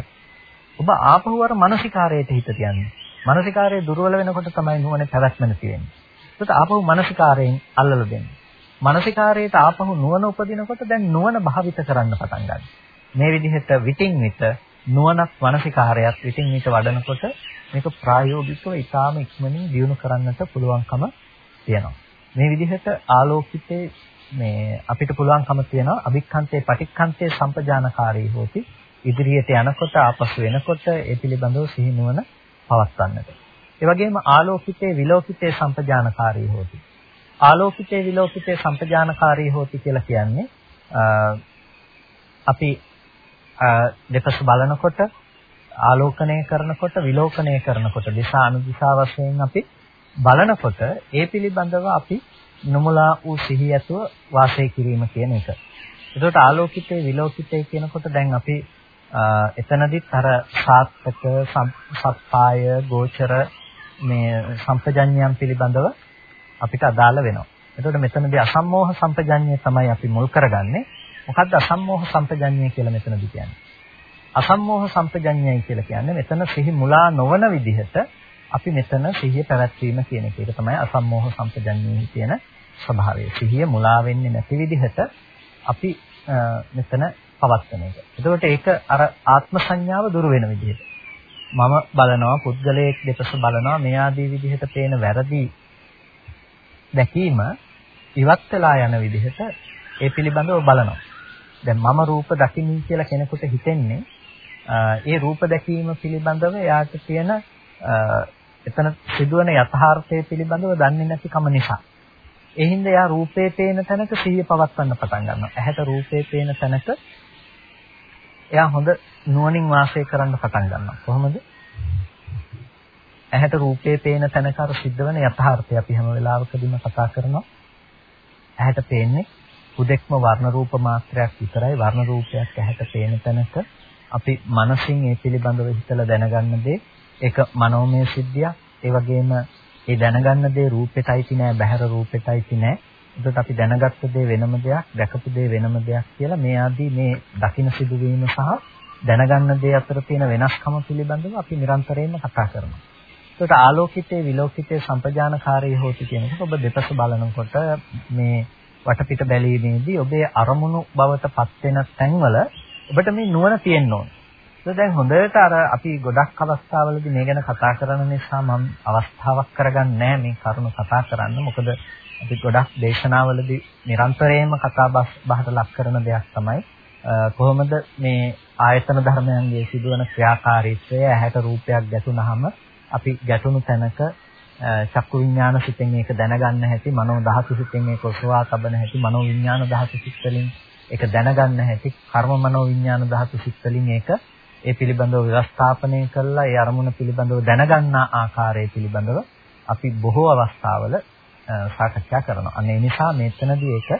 ඔබ ආපහු අර මානසිකාරයට හිත තියන්නේ. මානසිකාරය දුර්වල වෙනකොට තමයි නුවණ පැවැත්මන තියෙන්නේ. ඒකට ආපහු මානසිකාරයෙන් අල්ලලා දෙන්නේ. මානසිකාරයට ආපහු නුවණ උපදිනකොට දැන් නුවණ භාවිත කරන්න පටන් ගන්නවා. මේ විදිහට විтин විට නුවණක් මානසිකාරයක් විтин විට වඩනකොට මේක ප්‍රායෝගිකව ඉතාම ඉක්මනින් දියුණු කරන්නට පුළුවන්කම තියෙනවා. මේ විදිහට ආලෝකිතේ මේ අපිට පුළුවන්කම තියෙනවා අභික්ඛන්තේ පටික්ඛන්තේ සම්පජානකාරී හොති ඉදිරියට යනකොට ආපසු වෙනකොට ඒ පිළිබඳව සිහි නුවණ පවත්වන්නට. ඒ වගේම ආලෝකිතේ විලෝකිතේ සම්පජානකාරී හොති. ආලෝකිතේ විලෝකිතේ සම්පජානකාරී හොති කියලා කියන්නේ අපි දෙපස බලනකොට ආලෝකණය කරනකොට විලෝකණය කරනකොට දිශා අනුදිශා වශයෙන් අපි බලනකොට ඒ පිළිබඳව අපි නොමුලා වූ සිහිය ඇතුව වාසය කිරීම කියන එක. ඒකට ආලෝකිතේ විලෝකිතේ කියනකොට දැන් අපි එතනදිත් අර සාත්තක සප්පාය ගෝචර මේ සම්පජඤ්ඤයන් පිළිබඳව අපිට අදාළ වෙනවා. එතකොට මෙතනදී අසම්මෝහ සම්පජඤ්ඤය තමයි අපි මුල් කරගන්නේ. මොකද්ද අසම්මෝහ සම්පජඤ්ඤය කියලා මෙතනදී කියන්නේ? අසම්මෝහ සම්පජඤ්ඤයයි කියලා කියන්නේ මෙතන සිහි මුලා නොවන විදිහට අපි මෙතන සිහිය පැවැත්වීම කියන එක. ඒක තමයි අසම්මෝහ සම්පජඤ්ඤයේ තියෙන ස්වභාවය. සිහිය මුලා වෙන්නේ නැති විදිහට අපි මෙතන පවත්වන එක. එතකොට ඒක අර ආත්ම සංඥාව දුර වෙන විදිහට. මම බලනවා පුද්ගලයෙක් දෙපස බලනවා මේ ආදී විදිහට පේන වැරදි දැකීම ඉවත් වෙලා යන විදිහට ඒ පිළිබඳව බලනවා. දැන් මම රූප දකිමි කියලා කෙනෙකුට හිතෙන්නේ ඒ රූප දැකීම පිළිබඳව එයාට තියෙන එතන සිදුවන යථාර්ථය පිළිබඳව දන්නේ නැති කම නිසා. ඒ හින්දා එයා රූපේ පේන තැනක සිහිය පවත්වන්න පටන් ගන්නවා. ඇහැට රූපේ පේන තැනක එයා හොඳ නුවණින් වාසය කරන්න පටන් ගන්නවා. කොහොමද? ඇහැට රූපේ පේන තැනක අර සිද්ධ වෙන යථාර්ථය අපි හැම වෙලාවකදීම කතා කරනවා. ඇහැට පේන්නේ උදෙක්ම වර්ණ රූප මාත්‍රයක් විතරයි. වර්ණ රූපයක් ඇහැට පේන තැනක අපි මනසින් ඒ පිළිබඳව හිතලා දැනගන්න දේ ඒක මනෝමය සිද්ධියක්. ඒ වගේම ඒ දැනගන්න දේ රූපෙටයි නෑ, බහැර රූපෙටයි නෑ. එතකොට අපි දැනගත්ත දේ වෙනම දෙයක්, දැකපු දේ වෙනම දෙයක් කියලා මේ ආදී මේ දකින්න සිදුවීම සහ දැනගන්න දේ අතර තියෙන වෙනස්කම පිළිබඳව අපි නිරන්තරයෙන්ම කතා කරනවා. එතකොට ආලෝකිතේ විලෝකිතේ සම්පජානකාරී හොති කියනකොට ඔබ දෙපස බලනකොට මේ වටපිට බැලීමේදී ඔබේ අරමුණු බවට පත් වෙන තැන්වල ඔබට මේ නුවණ තියෙන්න ඕනේ. ඒක දැන් හොඳට අර අපි ගොඩක් අවස්ථාවලදී මේ ගැන කතා කරන නිසා මම අවස්ථාවක් කරගන්නේ මේ කරුණු කතා කරන්න. මොකද අපි ගොඩක් දේශනාවලදී නිරන්තරයෙන්ම කතා බහට ලක් කරන දෙයක් තමයි කොහොමද මේ ආයතන ධර්මයන්ගේ සිදුවන ක්‍රියාකාරීත්වය ඇහැට රූපයක් ගැටුනහම අපි ගැටුණු තැනක චක්කු විඥාන සිතෙන් ඒක දැනගන්න හැටි, මනෝ ධාතු සිතෙන් ඒක ඔසවා තබන හැටි, මනෝ විඥාන ධාතු සිත් වලින් ඒක දැනගන්න හැටි, කර්ම මනෝ විඥාන ධාතු සිත් වලින් ඒක ඒ පිළිබඳව ව්‍යවස්ථාපනය කරලා ඒ අරමුණ පිළිබඳව දැනගන්නා ආකාරය පිළිබඳව අපි බොහෝ අවස්ථාවල සාකච්ඡා කරනවා. අන්න ඒ නිසා මෙතනදී ඒක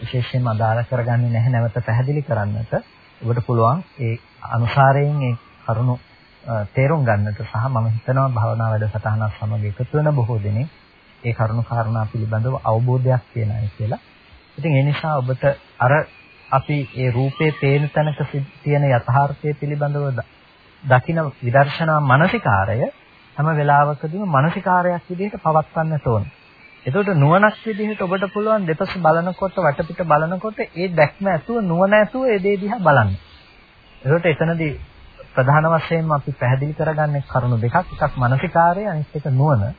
විශේෂයෙන්ම අදාළ කරගන්නේ නැහැ නැවත පැහැදිලි කරන්නට. ඔබට පුළුවන් ඒ අනුසාරයෙන් ඒ කරුණු තේරුම් ගන්නට සහ මම හිතනවා භාවනා වැඩසටහනක් සමග එකතු වෙන බොහෝ දෙනෙක් ඒ කරුණු කාරණා පිළිබඳව අවබෝධයක් තියෙනයි කියලා. ඉතින් ඒ නිසා ඔබට අර අපි ඒ රූපේ පේන තැනක තියෙන යථාර්ථය පිළිබඳව දකින විදර්ශනා මානසිකාරය හැම වෙලාවකදීම මානසිකාරයක් විදිහට පවත්වන්නට ඕනේ. එතකොට නුවණක් විදිහට ඔබට පුළුවන් දෙපස බලනකොට වටපිට බලනකොට ඒ දැක්ම ඇතුව නුවණ ඇතුව ඒ දේ දිහා බලන්න. එතකොට එතනදී ප්‍රධාන වශයෙන්ම අපි පැහැදිලි කරගන්නේ කරුණු දෙකක්. එකක් මානසිකාරය අනිත් එක නුවණ.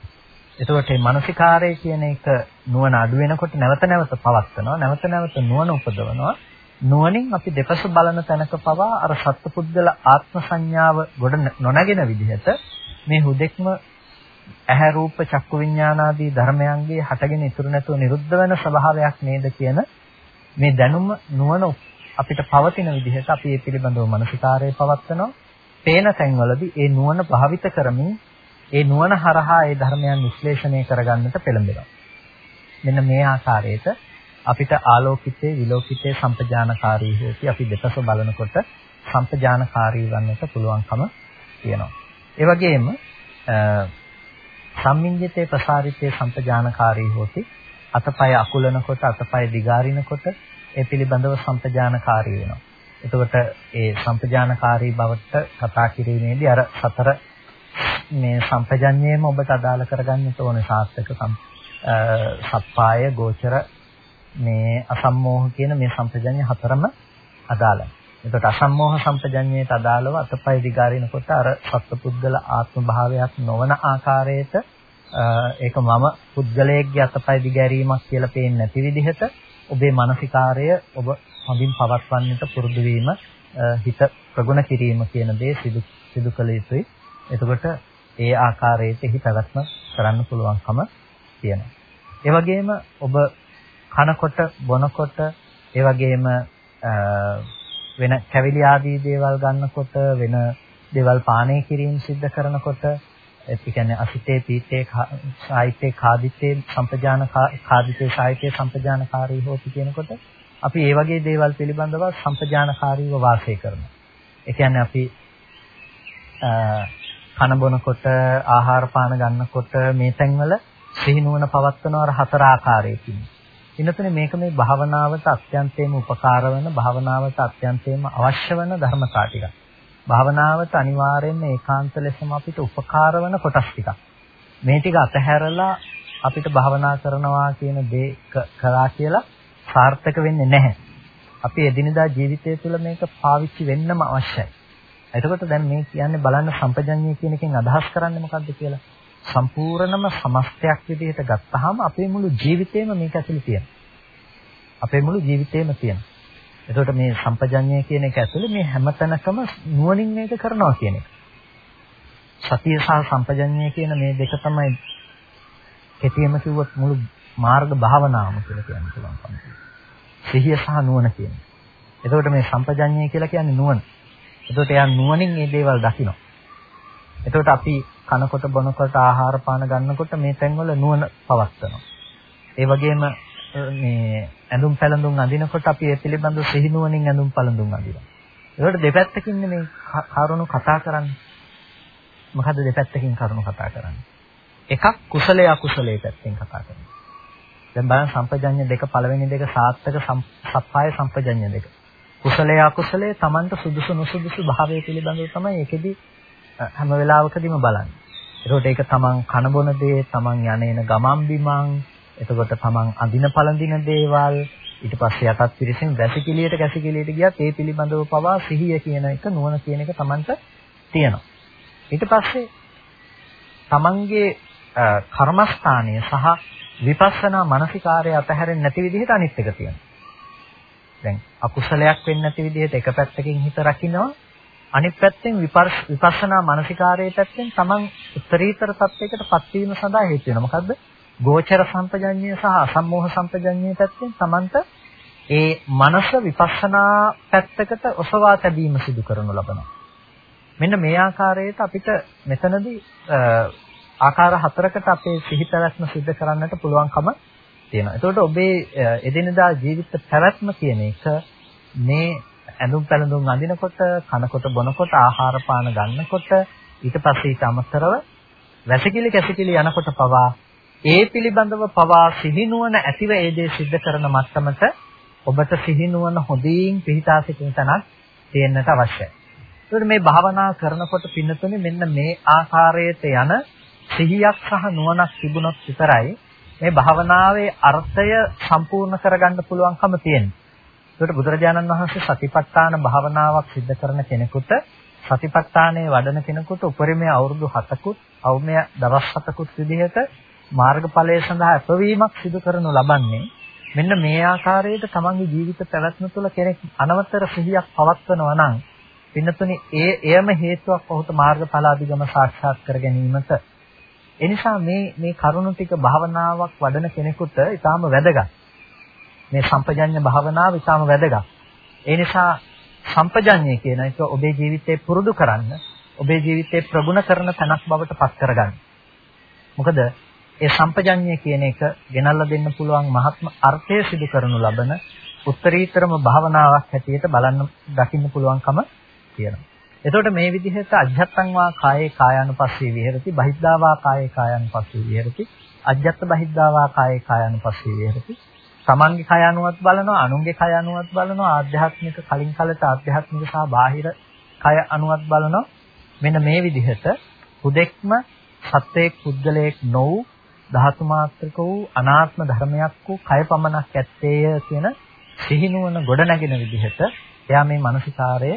එතකොට මේ මානසිකාරය කියන එක නුවණ අඩු වෙනකොට නැවත නැවත පවත්නවා. නැවත නැවත නුවණ උපදවනවා. නුවණින් අපි දෙපස බලන තැනක පවා අර සත්පුද්ගල ආත්ම සංඥාව ගොඩ නොනැගෙන විදිහට මේ හුදෙක්ම ඇහැ රූප චක්කු විඥානාදී ධර්මයන්ගේ හටගෙන ඉතුරු නැතුව නිරුද්ධ වෙන ස්වභාවයක් නේද කියන මේ දැනුම නුවණ අපිට පවතින විදිහට අපි මේ පිළිබඳව මනසිකාරය පවත්නවා. පේන තැන්වලදී ඒ නුවණ භාවිත කරමින් ඒ නුවණ හරහා ඒ ධර්මයන් විශ්ලේෂණය කරගන්නට පෙළඹෙනවා. මෙන්න මේ ආකාරයට අපිට ආලෝකිතේ විලෝකිතේ සම්පජානකාරී හේති අපි දෙපස බලනකොට සම්පජානකාරී වන්නට පුළුවන්කම තියෙනවා. ඒ වගේම සම්මිඤ්ඤතේ ප්‍රසාරිතේ සම්පජානකාරී හොති අතපය අකුලනකොට අතපය දිගාරිනකොට ඒ පිළිබඳව සම්පජානකාරී වෙනවා. එතකොට ඒ සම්පජානකාරී බවට කතා කිරීමේදී අර සතර මේ සම්පජඤ්ඤයම ඔබට අදාළ කරගන්න ඕනේ සාස්ත්‍ක සප්පාය ගෝචර මේ අසම්මෝහ කියන මේ සම්පජඤ්ඤ හතරම අදාළයි. එතකොට අසම්මෝහ සම්පජඤ්ඤයට අදාළව අතපය දිගාරිනකොට අර සත්පුද්ගල ආත්ම භාවයක් නොවන ආකාරයට ඒක මම පුද්ගලයෙක්ගේ අතපය දිගෑරීමක් කියලා පේන්නේ නැති විදිහට ඔබේ මානසිකාරය ඔබ හොඳින් පවත්වන්නට පුරුදු වීම හිත ප්‍රගුණ කිරීම කියන දේ සිදු සිදු කළ යුතුයි. එතකොට ඒ ආකාරයට එහි පැවැත්ම කරන්න පුළුවන්කම තියෙනවා. ඒ වගේම ඔබ කනකොට බොනකොට ඒ වගේම වෙන කැවිලි ආදී දේවල් ගන්නකොට වෙන දේවල් පානය කිරීම සිද්ධ කරනකොට ඒ කියන්නේ අසිතේ පීතේ සාහිත්‍ය කාදිතේ සම්පජාන කාදිතේ සාහිත්‍ය සම්පජානකාරී හොති කියනකොට අපි ඒ වගේ දේවල් පිළිබඳව සම්පජානකාරීව වාසය කරනවා. ඒ කියන්නේ අපි කන බොනකොට ආහාර පාන ගන්නකොට මේ තැන්වල සිහිනුවන පවත්වන අර හතර ආකාරයකින්. ඉන්නතුනේ මේක මේ භාවනාවට අත්‍යන්තයෙන්ම උපකාර වෙන භාවනාවට අත්‍යන්තයෙන්ම අවශ්‍ය වෙන ධර්මතා ටිකක්. භාවනාවට අනිවාර්යයෙන්ම ඒකාන්ත ලෙසම අපිට උපකාර වෙන කොටස් ටිකක්. මේ ටික අතහැරලා අපිට භාවනා කරනවා කියන දේ කරා කියලා සාර්ථක වෙන්නේ නැහැ. අපි එදිනදා ජීවිතය තුළ මේක පාවිච්චි වෙන්නම අවශ්‍යයි. එතකොට දැන් මේ කියන්නේ බලන්න සම්පජඤ්ඤය කියන එකෙන් අදහස් කරන්නේ මොකද්ද කියලා. සම්පූර්ණම සමස්තයක් විදිහට ගත්තාම අපේ මුළු ජීවිතේම මේක ඇතුලේ තියෙනවා. අපේ මුළු ජීවිතේම තියෙනවා. එතකොට මේ සම්පජඤ්ඤය කියන එක ඇතුලේ මේ හැමතැනකම නුවණින් මේක කරනවා කියන එක. සතිය සහ සම්පජඤ්ඤය කියන මේ දෙක තමයි කෙටියෙන්ම කිව්වොත් මුළු මාර්ග භාවනාවම කියලා කියන්න පුළුවන්. සිහිය සහ නුවණ කියන්නේ. එතකොට මේ සම්පජඤ්ඤය කියලා කියන්නේ නුවණ. එතකොට එයා නුවණින් මේ දේවල් දකිනවා. එතකොට අපි කනකොට බොනකොට ආහාර පාන ගන්නකොට මේ තැන්වල නුවණ පවත්නවා. ඒ වගේම මේ ඇඳුම් පැළඳුම් අඳිනකොට අපි ඒ පිළිබඳව සිහිනුවණින් ඇඳුම් පැළඳුම් අඳිනවා. ඒකට දෙපැත්තකින් මේ කරුණු කතා කරන්නේ. මොකද්ද දෙපැත්තකින් කරුණු කතා කරන්නේ? එකක් කුසලයේ අකුසලයේ පැත්තෙන් කතා කරනවා. දැන් බලන්න සම්පජඤ්ඤ දෙක පළවෙනි දෙක සාත්තක සප්පාය සම්පජඤ්ඤ දෙක. කුසලයේ අකුසලයේ Tamanට සුදුසු නුසුදුසු භාවය පිළිබඳව තමයි ඒකෙදි හැම වෙලාවකදීම බලන්නේ. ඒකට ඒක තමන් කන බොන දේ, තමන් යන එන ගමන් බිමන්, එතකොට තමන් අඳින පළඳින දේවල්, ඊට පස්සේ යටත් පිරිසින් වැසිකිළියට කැසිකිළියට ගියත් ඒ පිළිබඳව පවා සිහිය කියන එක නුවණ කියන එක තමන්ට තියෙනවා. ඊට පස්සේ තමන්ගේ කර්මස්ථානය සහ විපස්සනා මානසිකාරය අතහැරෙන්නේ නැති විදිහට අනිත් එක තියෙනවා. දැන් අකුසලයක් වෙන්නේ නැති විදිහට එක පැත්තකින් හිත රකින්නවා අනිත් පැත්තෙන් විපස්සනා මානසිකාරයේ පැත්තෙන් තමන් උත්තරීතර තත්යකට පත්වීම සඳහා හේතු වෙනවා. මොකද්ද? ගෝචර සම්පජඤ්ඤය සහ අසම්මෝහ සම්පජඤ්ඤය පැත්තෙන් තමන්ට ඒ මනස විපස්සනා පැත්තකට ඔසවා තැබීම සිදු කරනු ලබනවා. මෙන්න මේ ආකාරයට අපිට මෙතනදී ආකාර හතරකට අපේ සිහි පැවැත්ම සිද්ධ කරන්නට පුළුවන්කම තියෙනවා. එතකොට ඔබේ එදිනදා ජීවිත පැවැත්ම කියන එක මේ ඇඳුම් පැළඳුම් අඳිනකොට, කනකොට බොනකොට, ආහාර පාන ගන්නකොට ඊට පස්සේ ඊට අමතරව වැසිකිලි කැසිකිලි යනකොට පවා ඒ පිළිබඳව පවා සිහිනුවන ඇතිව ඒ දේ සිද්ධ කරන මට්ටමට ඔබට සිහිනුවන හොඳින් පිහිටා සිටින තැනක් තියෙන්නට අවශ්‍යයි. ඒකට මේ භාවනා කරනකොට පින්නතුනේ මෙන්න මේ ආකාරයට යන සිහියක් සහ නුවණක් තිබුණොත් විතරයි මේ භාවනාවේ අර්ථය සම්පූර්ණ කරගන්න පුළුවන්කම තියෙන්නේ. ඒකට බුදුරජාණන් වහන්සේ සතිපට්ඨාන භාවනාවක් සිද්ධ කරන කෙනෙකුට සතිපට්ඨානයේ වඩන කෙනෙකුට උපරිමයේ අවුරුදු 7කුත් අවුමය දවස් 7කුත් විදිහට මාර්ගඵලයේ සඳහා අපවීමක් සිදු කරනු ලබන්නේ මෙන්න මේ ආකාරයට තමන්ගේ ජීවිත පැවැත්ම තුළ කෙනෙක් අනවතර සිහියක් පවත්වනවා නම් පින්නතුනි ඒ එයම හේතුවක් ඔහුට මාර්ගඵල අධිගම සාක්ෂාත් කර ගැනීමට එනිසා මේ මේ කරුණු ටික භාවනාවක් වඩන කෙනෙකුට ඊටාම වැදගත් මේ සම්පජඤ්ඤ භාවනාව ඊටාම වැදගත්. ඒ නිසා සම්පජඤ්ඤය කියන එක ඔබේ ජීවිතේ පුරුදු කරන්න, ඔබේ ජීවිතේ ප්‍රගුණ කරන තැනක් බවට පත් කරගන්න. මොකද ඒ සම්පජඤ්ඤය කියන එක ගෙනල්ලා දෙන්න පුළුවන් මහත්ම අර්ථය සිදු කරනු ලබන උත්තරීතරම භාවනාවක් හැටියට බලන්න දකින්න පුළුවන්කම තියෙනවා. එතකොට මේ විදිහට අජ්ජත්තං වා කායේ කායानुපස්සී විහෙරති බහිද්ධා වා කායේ කායानुපස්සී විහෙරති අජ්ජත්ත බහිද්ධා වා කායේ කායानुපස්සී විහෙරති තමන්ගේ කය අනුවත් බලනවා අනුන්ගේ කය අනුවත් බලනවා ආධ්‍යාත්මික කලින් කලට ආධ්‍යාත්මික සහ බාහිර කය අනුවත් බලනවා මෙන්න මේ විදිහට හුදෙක්ම සත්‍යයේ පුද්ගලයෙක් නොවූ ධාතු මාත්‍රික වූ අනාත්ම ධර්මයක් වූ කය පමණක් ඇත්තේය කියන සිහිනුවන ගොඩ නැගෙන විදිහට එයා මේ මානසිකාරය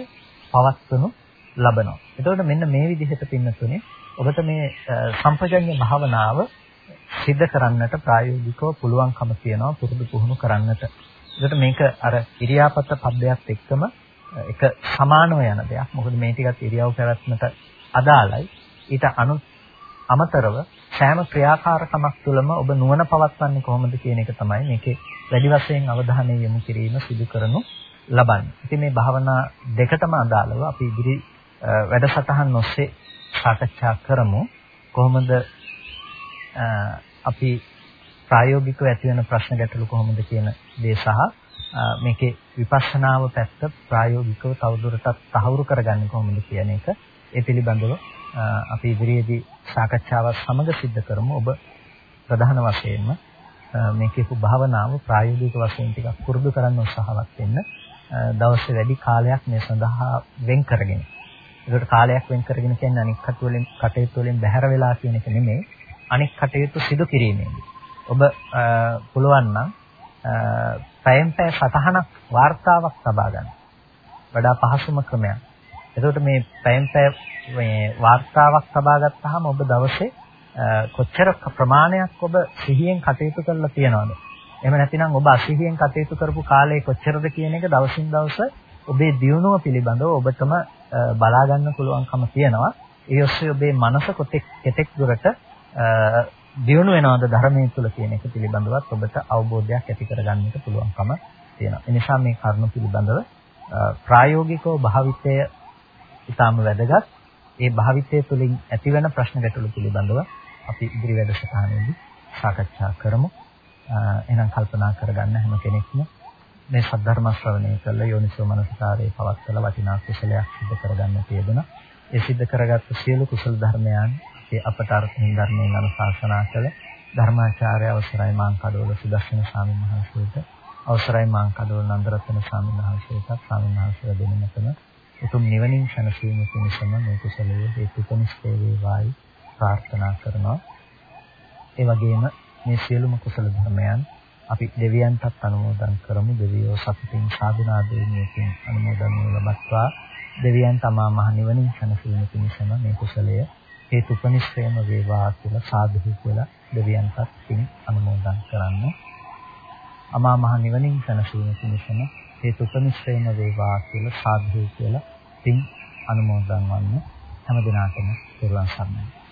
පවත්වනු ලබනවා. එතකොට මෙන්න මේ විදිහට පින්නතුනේ ඔබට මේ සම්පජඤ්ඤ භාවනාව සිද්ධ කරන්නට ප්‍රායෝගිකව පුළුවන්කම තියෙනවා පුරුදු පුහුණු කරන්නට. ඒකට මේක අර ඉරියාපත පබ්බයත් එක්කම එක සමානව යන දෙයක්. මොකද මේ ටිකත් ඉරියව් පැවැත්මට අදාළයි. ඊට අනු අමතරව සෑම ක්‍රියාකාරකමක් තුළම ඔබ නුවණ පවත්වන්නේ කොහොමද කියන එක තමයි මේකේ වැඩි වශයෙන් අවධානය යොමු කිරීම සිදු කරනු ලබන්නේ. ඉතින් මේ භාවනා දෙකටම අදාළව අපි ඉදිරි වැඩසටහන් ඔස්සේ සාකච්ඡා කරමු. කොහොමද අපි ප්‍රායෝගිකව ඇති වෙන ප්‍රශ්න ගැටලු කොහොමද කියන දේ සහ මේකේ විපස්සනාව පැත්ත ප්‍රායෝගිකව තවදුරටත් තහවුරු කරගන්නේ කොහොමද කියන එක ඒ පිළිබඳව අපි ඉදිරියේදී සාකච්ඡාවත් සමග සිද්ධ කරමු. ඔබ ප්‍රධාන වශයෙන්ම මේ කියපු භාවනාව ප්‍රායෝගික වශයෙන් ටිකක් පුරුදු කරන්න උත්සාහවත් වෙන්න. දවසේ වැඩි කාලයක් මේ සඳහා වෙන් කරගෙන. ඒකට කාලයක් වෙන් කරගෙන කියන්නේ අනික් කටු වලින් කටයුතු වලින් බැහැර වෙලා කියන එක නෙමෙයි. අනික් කටයුතු සිදු කිරීමේදී. ඔබ පුළුවන් නම් පැයෙන් පැය සටහනක් වார்த்தාවක් ලබා ගන්න. වඩා පහසුම ක්‍රමයක්. එතකොට මේ පැයෙන් පැය මේ වාර්තාවක් සබා ගත්තාම ඔබ දවසේ කොච්චර ප්‍රමාණයක් ඔබ සිහියෙන් කටයුතු කරලා තියනවද? එහෙම නැතිනම් ඔබ අසිහියෙන් කටයුතු කරපු කාලය කොච්චරද කියන එක දවසින් දවස ඔබේ දියුණුව පිළිබඳව ඔබටම බලා ගන්න පුළුවන්කම තියෙනවා. ඒ ඔස්සේ ඔබේ මනස කොතෙක් කෙතෙක් දුරට දියුණු වෙනවද ධර්මයේ තුල කියන එක පිළිබඳවත් ඔබට අවබෝධයක් ඇති කරගන්නට පුළුවන්කම තියෙනවා. එනිසා මේ කරුණු පිළිබඳව ප්‍රායෝගිකව භාවිතය ඉතාම වැදගත්. ඒ භාවිතය තුළින් ඇතිවන ප්‍රශ්න ගැටලු පිළිබඳව අපි ඉදිරි වැඩසටහනේදී සාකච්ඡා කරමු. එහෙනම් කල්පනා කරගන්න හැම කෙනෙක්ම මේ සද්ධර්ම ශ්‍රවණය කළ යෝනිසෝ මනසකාරයේ පවත්තලා වටිනා කුසලයක් සිදු කරගන්න තියෙනවා. ඒ සිදු කරගත්තු සියලු කුසල ධර්මයන් ඒ අපට අර්ථින් ධර්මයෙන් අනුශාසනා කළ ධර්මාචාර්ය අවසරයි මාං කඩවල සුදර්ශන ස්වාමීන් වහන්සේට අවසරයි මාං කඩවල නන්දරත්න ස්වාමීන් වහන්සේට ස්වාමීන් වහන්සේලා දෙනමතම උතුම් නිවනින් සැනසීම පිණිසම මේ කුසලයේ හේතු කොනිස්තේ වේවායි ප්‍රාර්ථනා කරනවා. ඒ වගේම මේ සියලුම කුසල ධර්මයන් අපි දෙවියන්ටත් අනුමෝදන් කරමු. දෙවියෝ සතුටින් සාධනාදයෙන් මේකෙන් අනුමෝදන් ලබත්වා. දෙවියන් තමා මහ නිවනින් සැනසීම පිණිසම මේ කුසලය හේතුපනිස්සයම වේවා කියලා සාදු කියලා දෙවියන්පත් පින් අනුමෝදන් කරන්න. අමා මහ නිවනින් සැනසීම පිණිසම හේතුපනිස්සයම වේවා කියලා සාදු කියලා පින් අනුමෝදන් වන්න හැම දිනාටම පෙරවන් සරණයි.